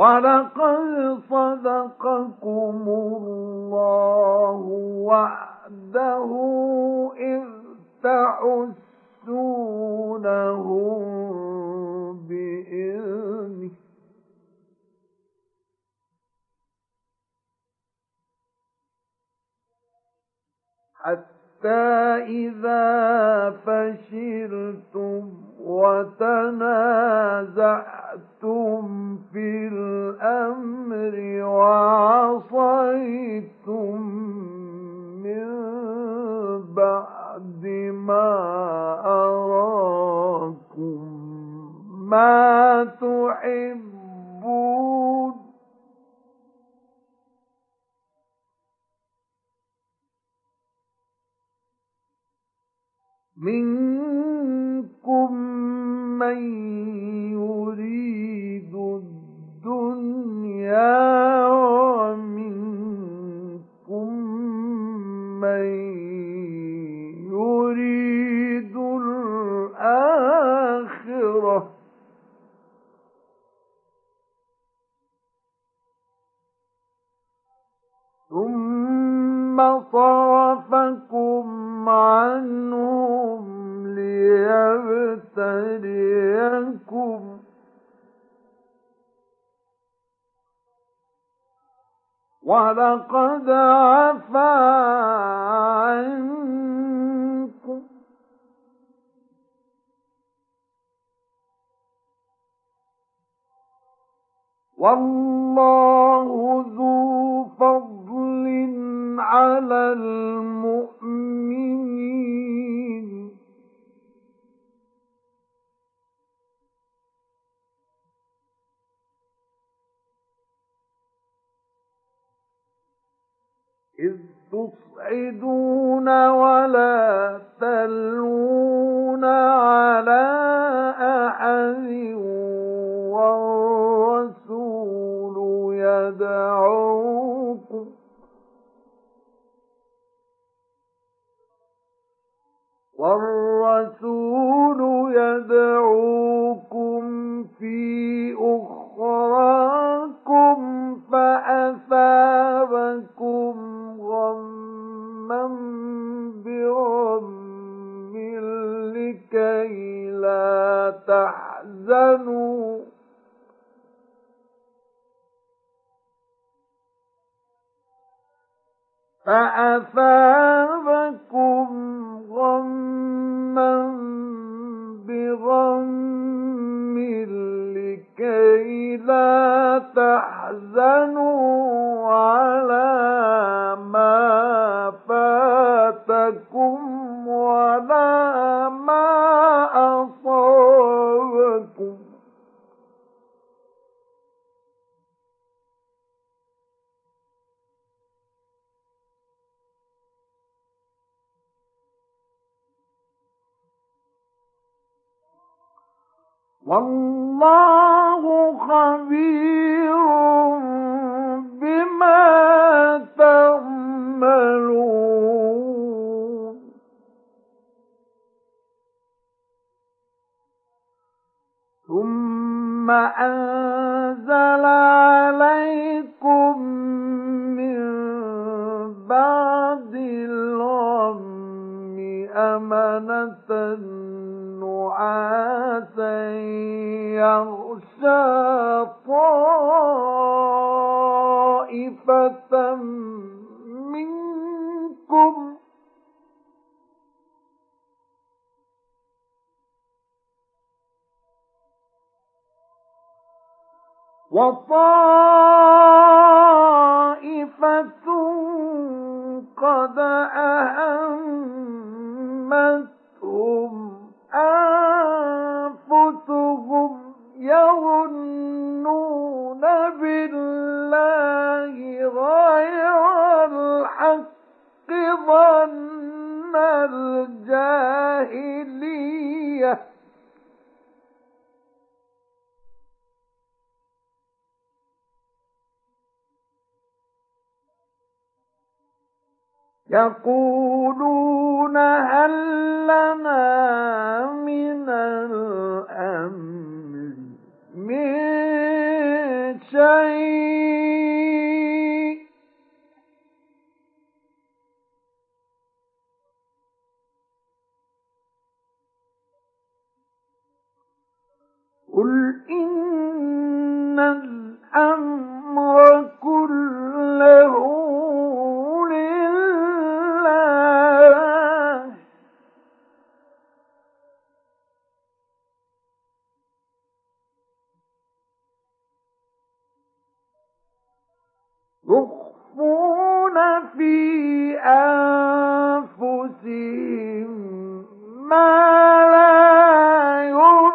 ولقد صدقكم الله وعده إذ تحسونهم بإذنه حتى إذا فشلتم وتنازعتم في الأمر وعصيتم من بعد ما أراكم ما تحبون منكم من يريد الدنيا ومنكم من يريد الآخرة. ثم صرفكم عنهم ليبتليكم. ولقد عفا عنكم. والله ذو فضل على المؤمنين. إذ تصعدون ولا تلون على أحد والرسول يدعوكم. والرسول يدعوكم في أخراكم فأثابكم غما بغم لكي لا تحزنوا فأثابكم غما بغم لكي لا تحزنوا على ما فاتكم ولا ما أصابكم والله خبير بما تعملون. ثم أنزل عليكم من بعد الغم أمنة نعاسا يغشى طائفة منكم وطائفة قد أهمت ظن الجاهلية. يقولون هل لنا من الأمر من شيء؟ قل إن الأمر كله يخفون في أنفسهم ما لا يبدون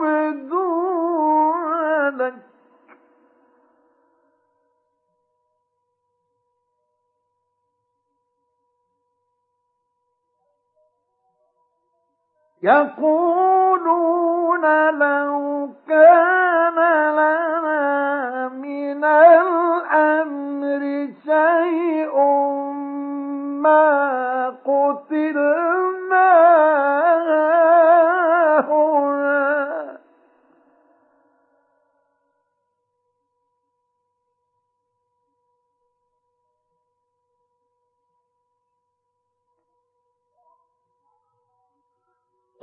يقولون لو كان لنا من الأمر شيء ما قتلنا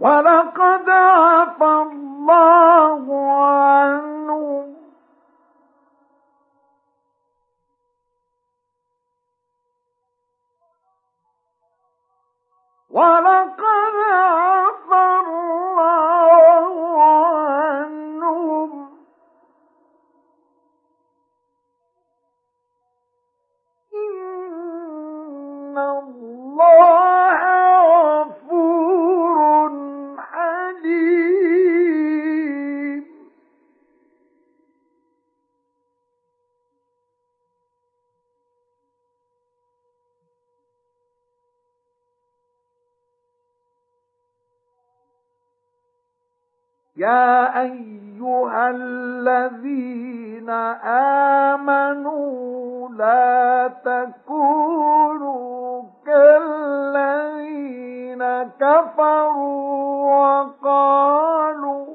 ولقد عفى الله عنهم ولقد عفى الله عنهم. إن الله يا أيها الذين آمنوا لا تكونوا كالذين كفروا وقالوا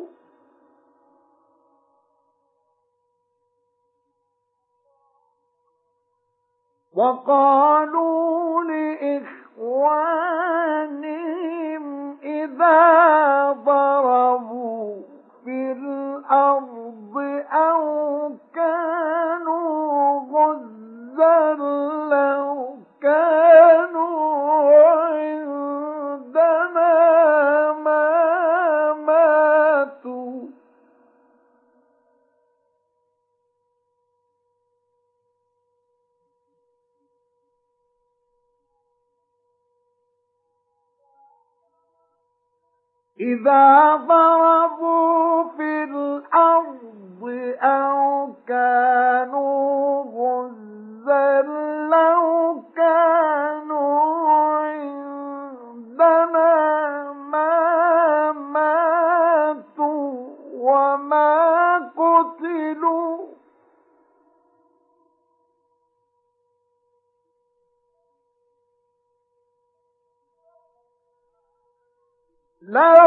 وقالوا لإخوانهم إذا ضربوا في الأرض أو كانوا غزا إذا ضربوا في الأرض أو كانوا غزا لو كانوا عندنا ما ماتوا وما قتلوا. لو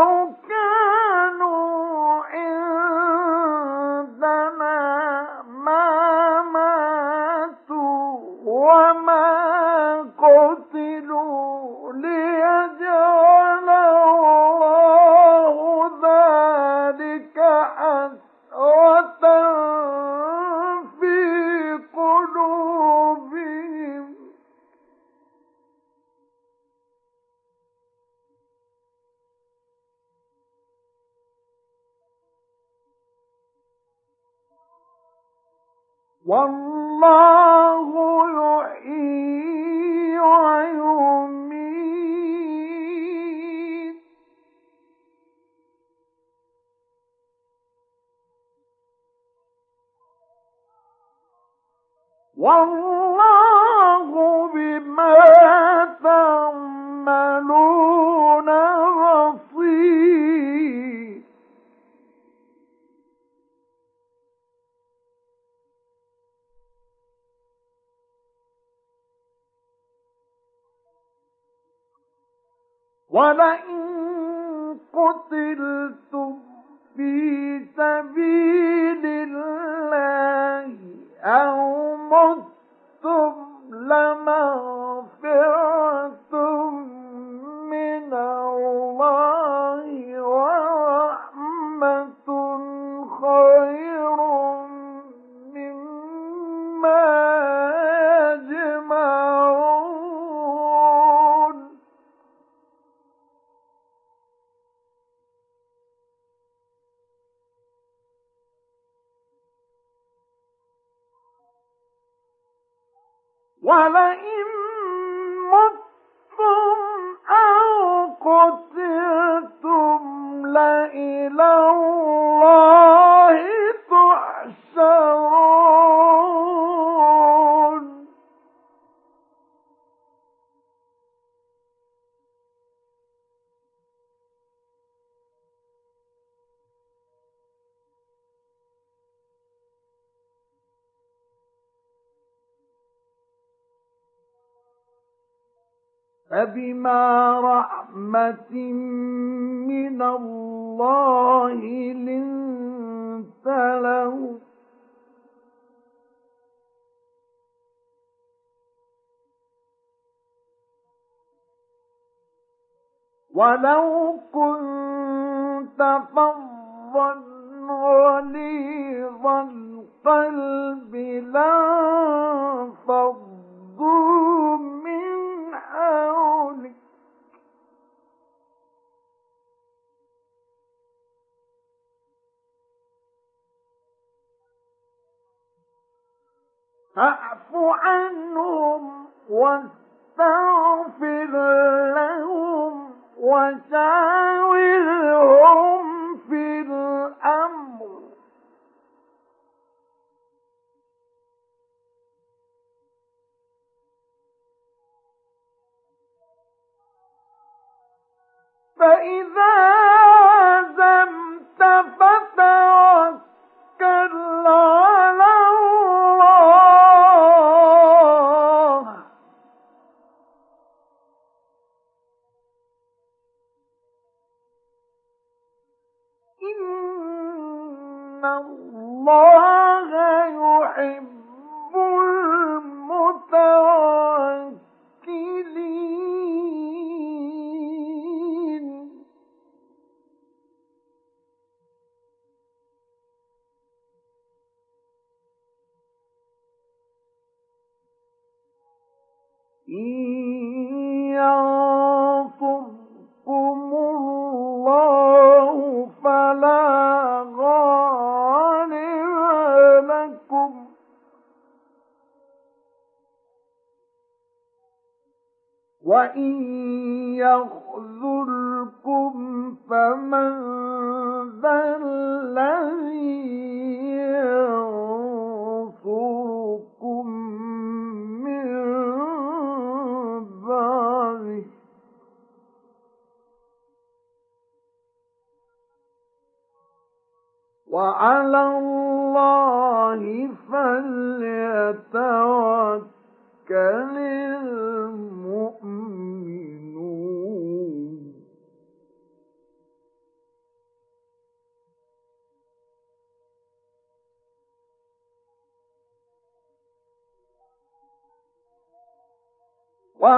ولو كنت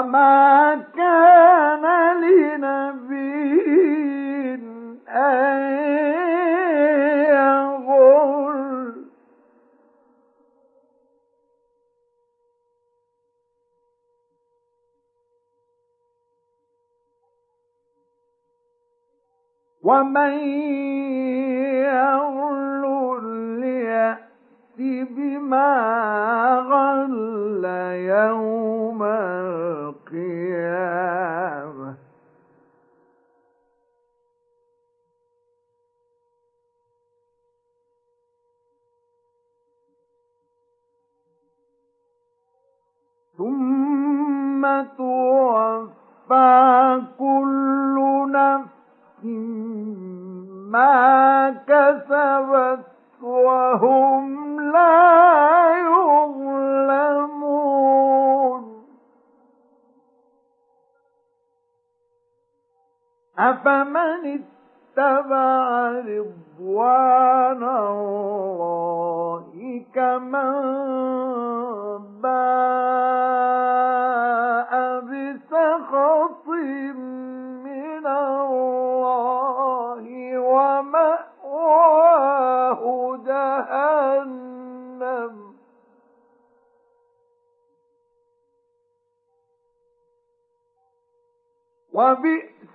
وما كان لنبي أن يغل ومن يغل ليأتي بما غل يوم القيامة ثم توفى كل نفس ما كسبت وهم لا يظلمون أفمن اتبع رضوان الله كمن باء بسخط من الله ومأواه جهنم. وبئس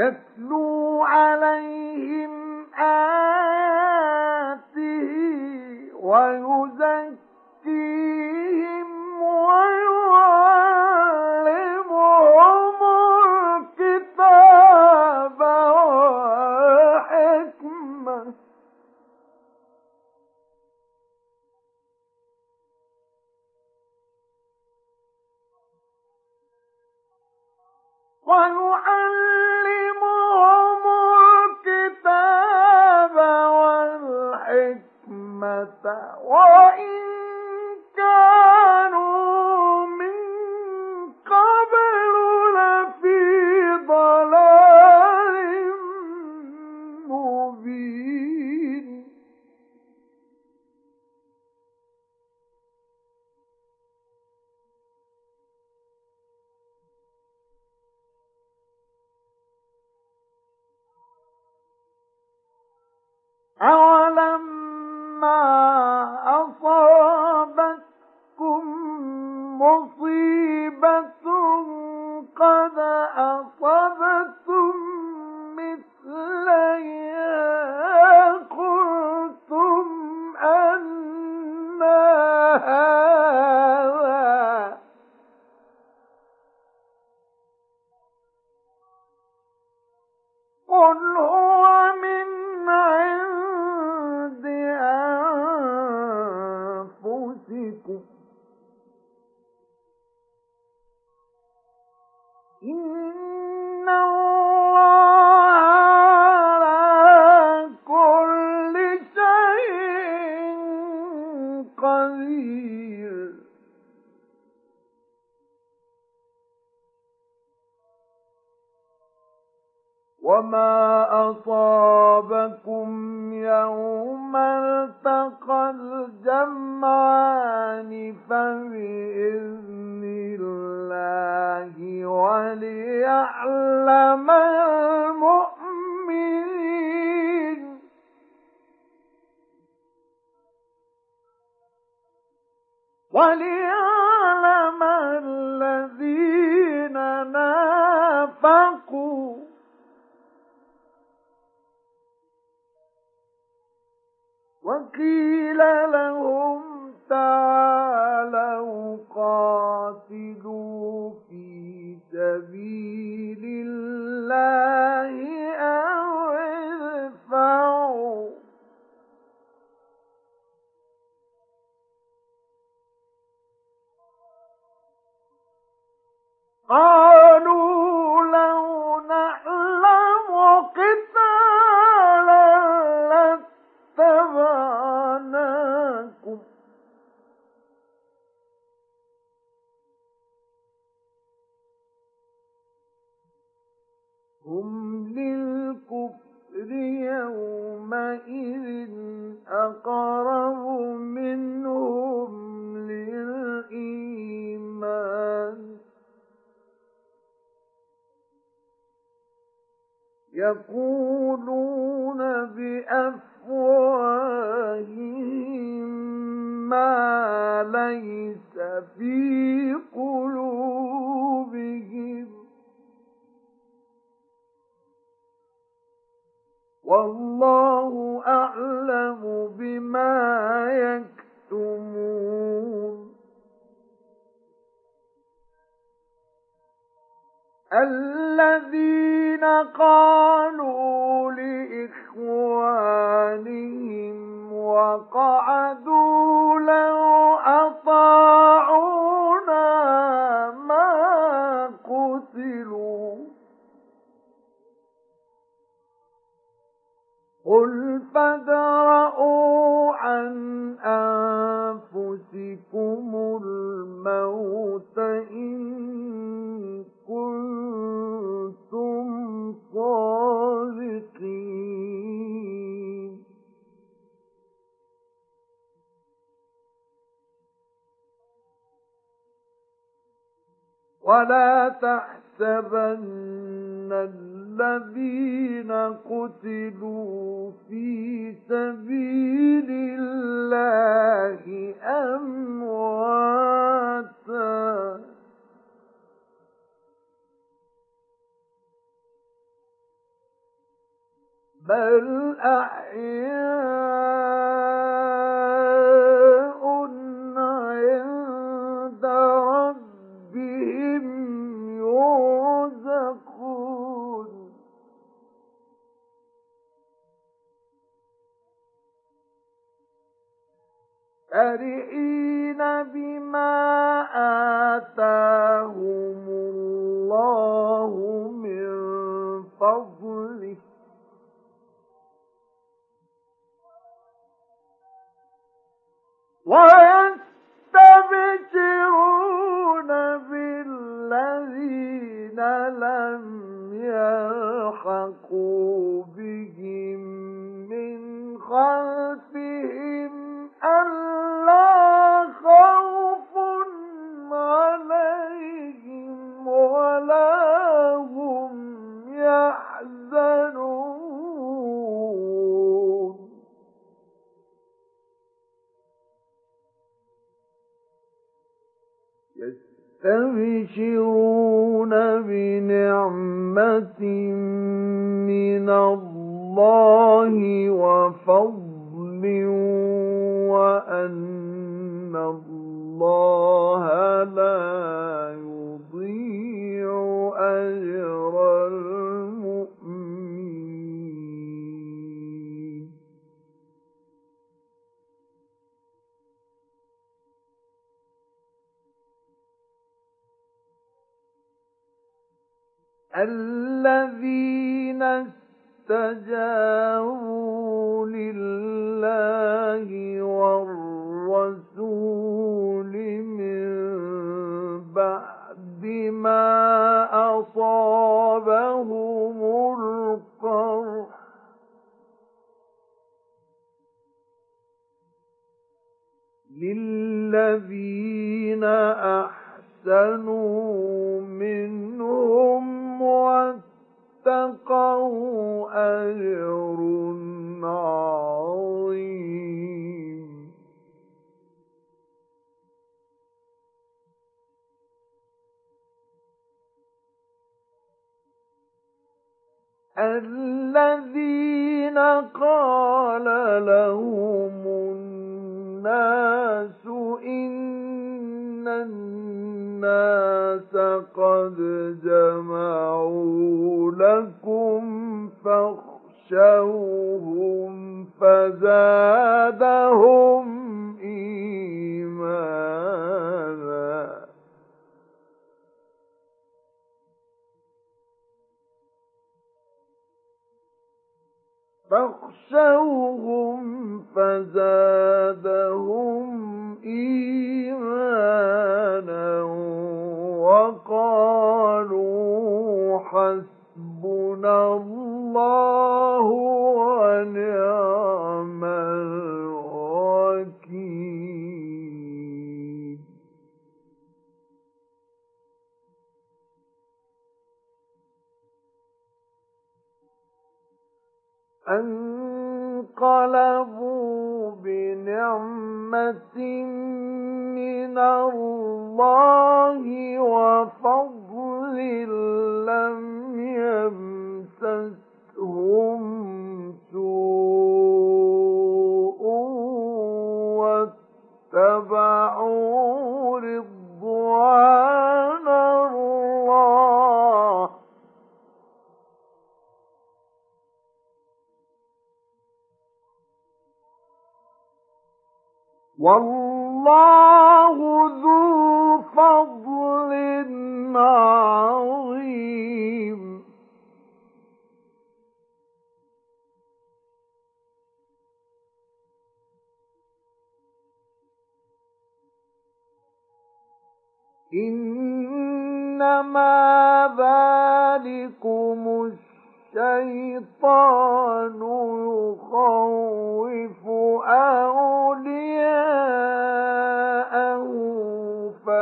يتلو عليهم آياته ويزكيهم ويعلمهم الكتاب والحكمة ويعلمهم وإن ليس في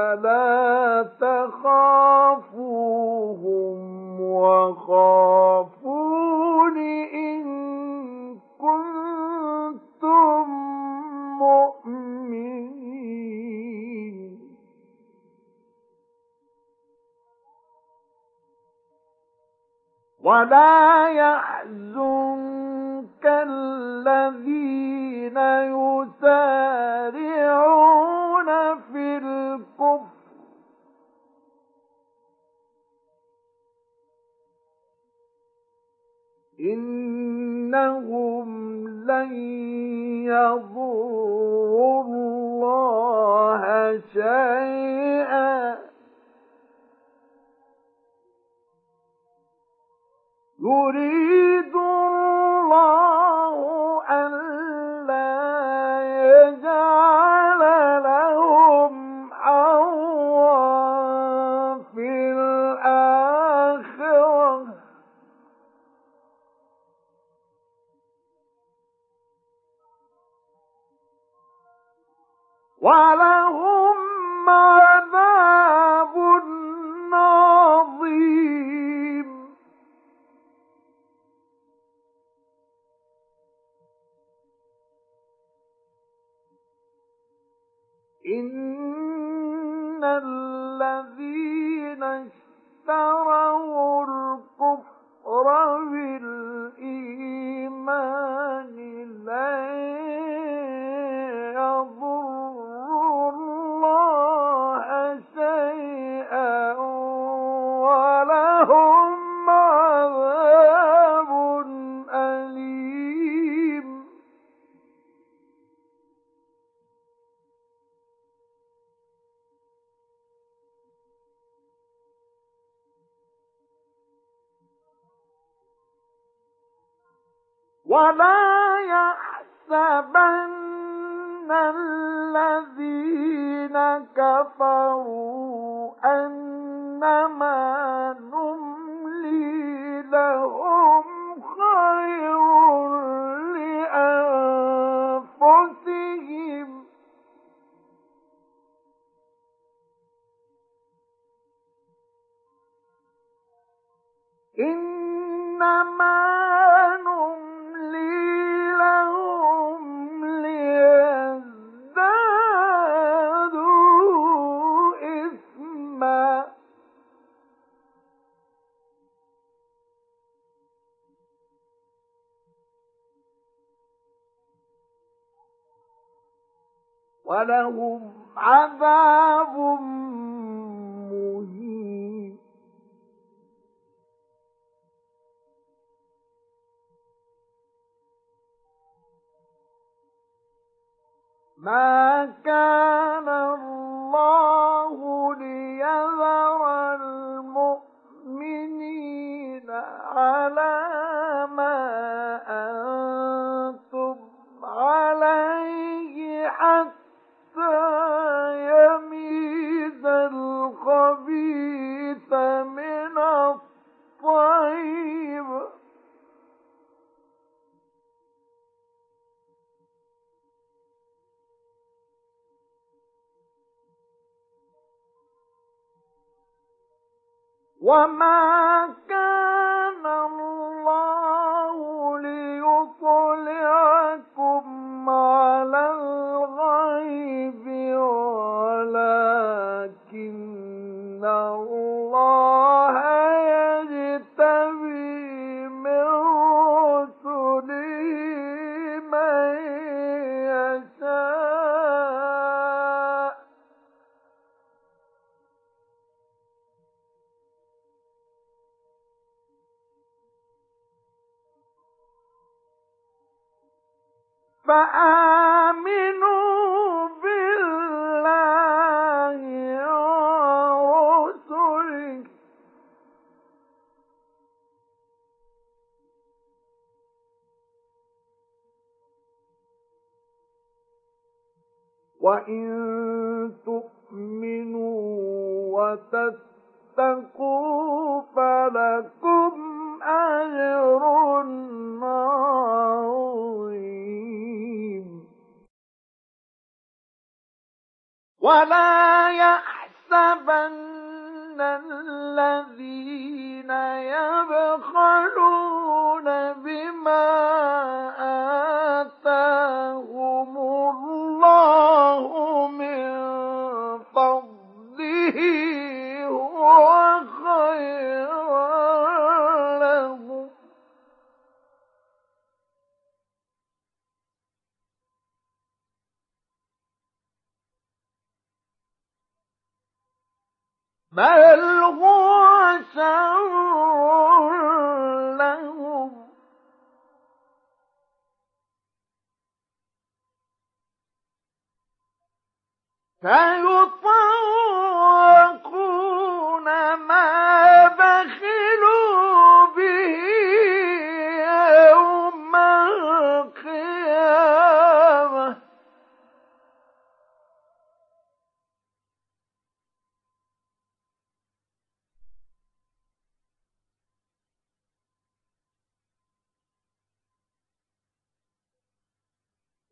فلا تخافوهم وخافون إن كنتم مؤمنين. ولا يحزنك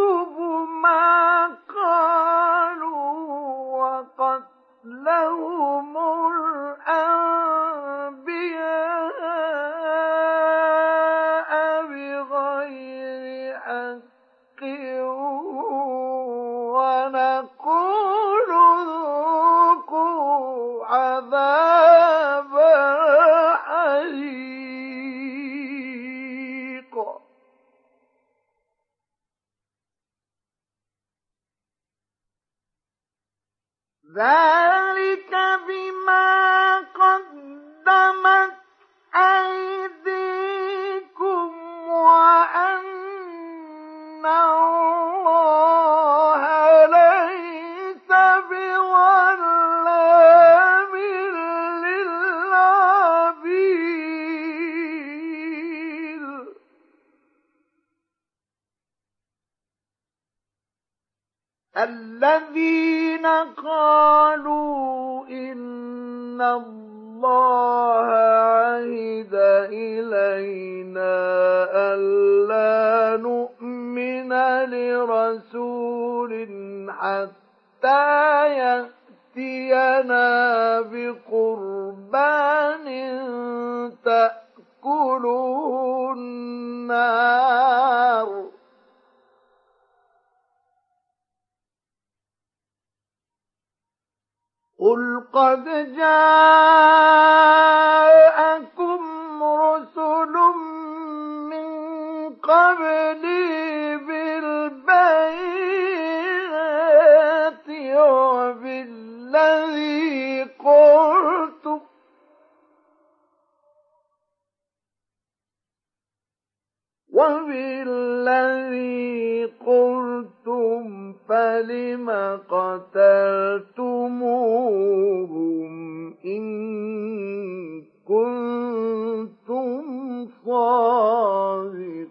نكتب ما ذلك حتى يأتينا بقربان تأكله النار. قل قد جاءكم رسل من قبلي وبالذي قلتم وبالذي قلتم فلم قتلتموهم إن كنتم صادقين.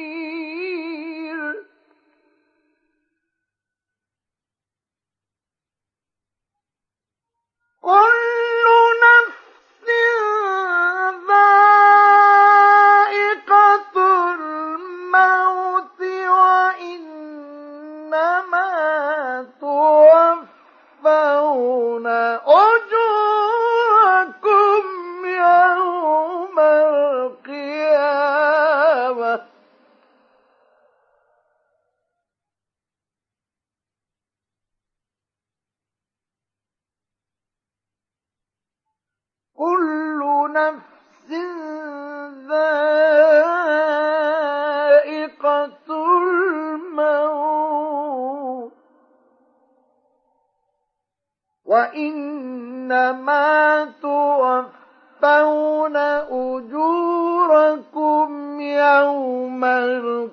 كل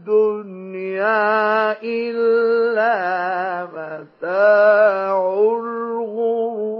الدنيا إلا متاع الغرور.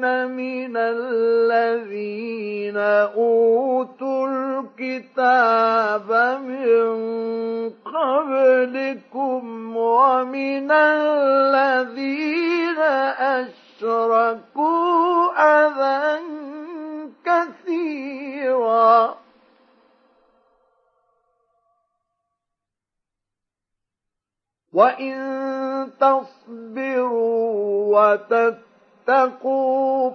من الذين أوتوا الكتاب من قبلكم ومن الذين أشركوا أذى كثيرا. وإن تصبروا وتتقوا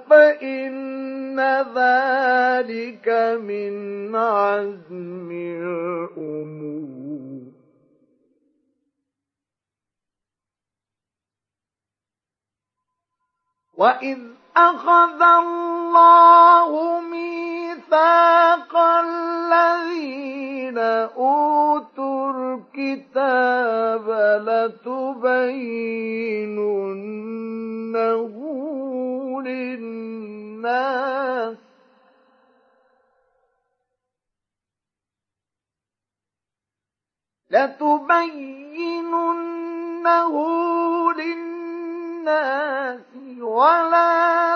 فإن ذلك من عزم الأمور. وإذ أخذ الله ميثاق الذين أوتوا الكتاب لتبيننه للناس لتبيننه للناس ولا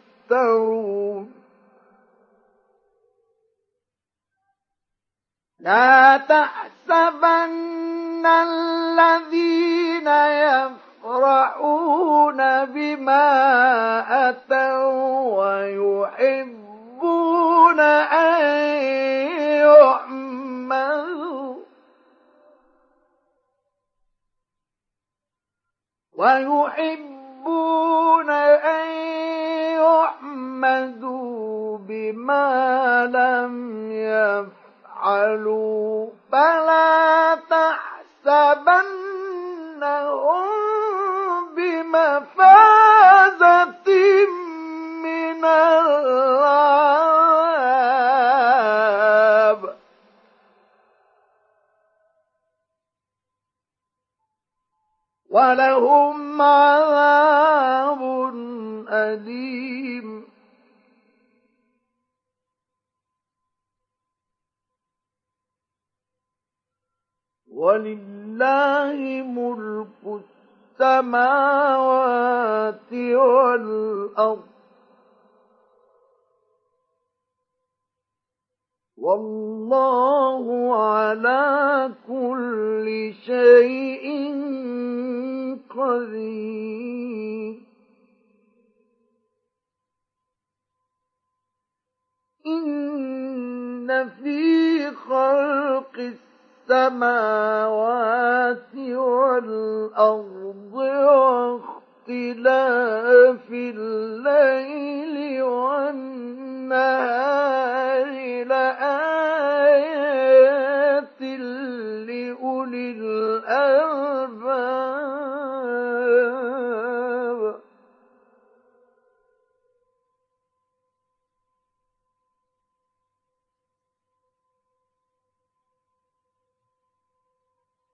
لا تحسبن الذين يفرحون بما أتوا ويحبون أن يحمدوا ويحبون أن يحمدوا بما لم يفعلوا فلا تحسبنهم بمفازة من العذاب ولهم عذاب أليم ولله ملك السماوات والأرض. والله على كل شيء قدير. إن في خلق السماوات والأرض واختلاف الليل والنهار لآيات لأولي الألباب.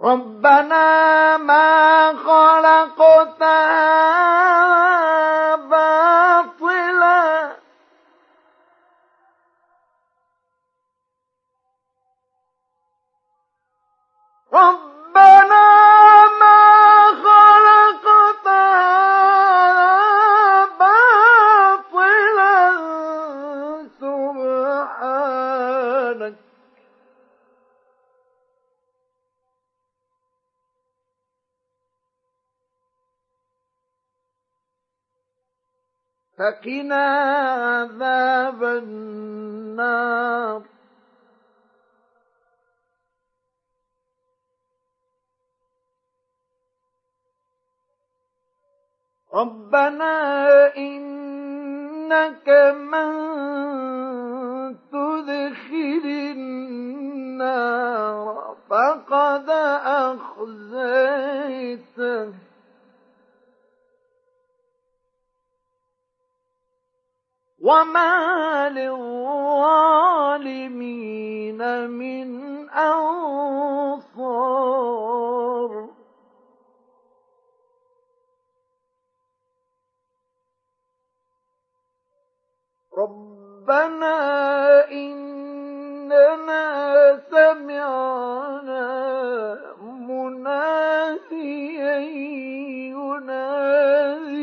ربنا ما خلقت باطلا. ربنا ما فقنا عذاب النار ربنا إنك من تدخل النار فقد أخزيته وما للظالمين من أنصار. ربنا إننا سمعنا مناديا ينادي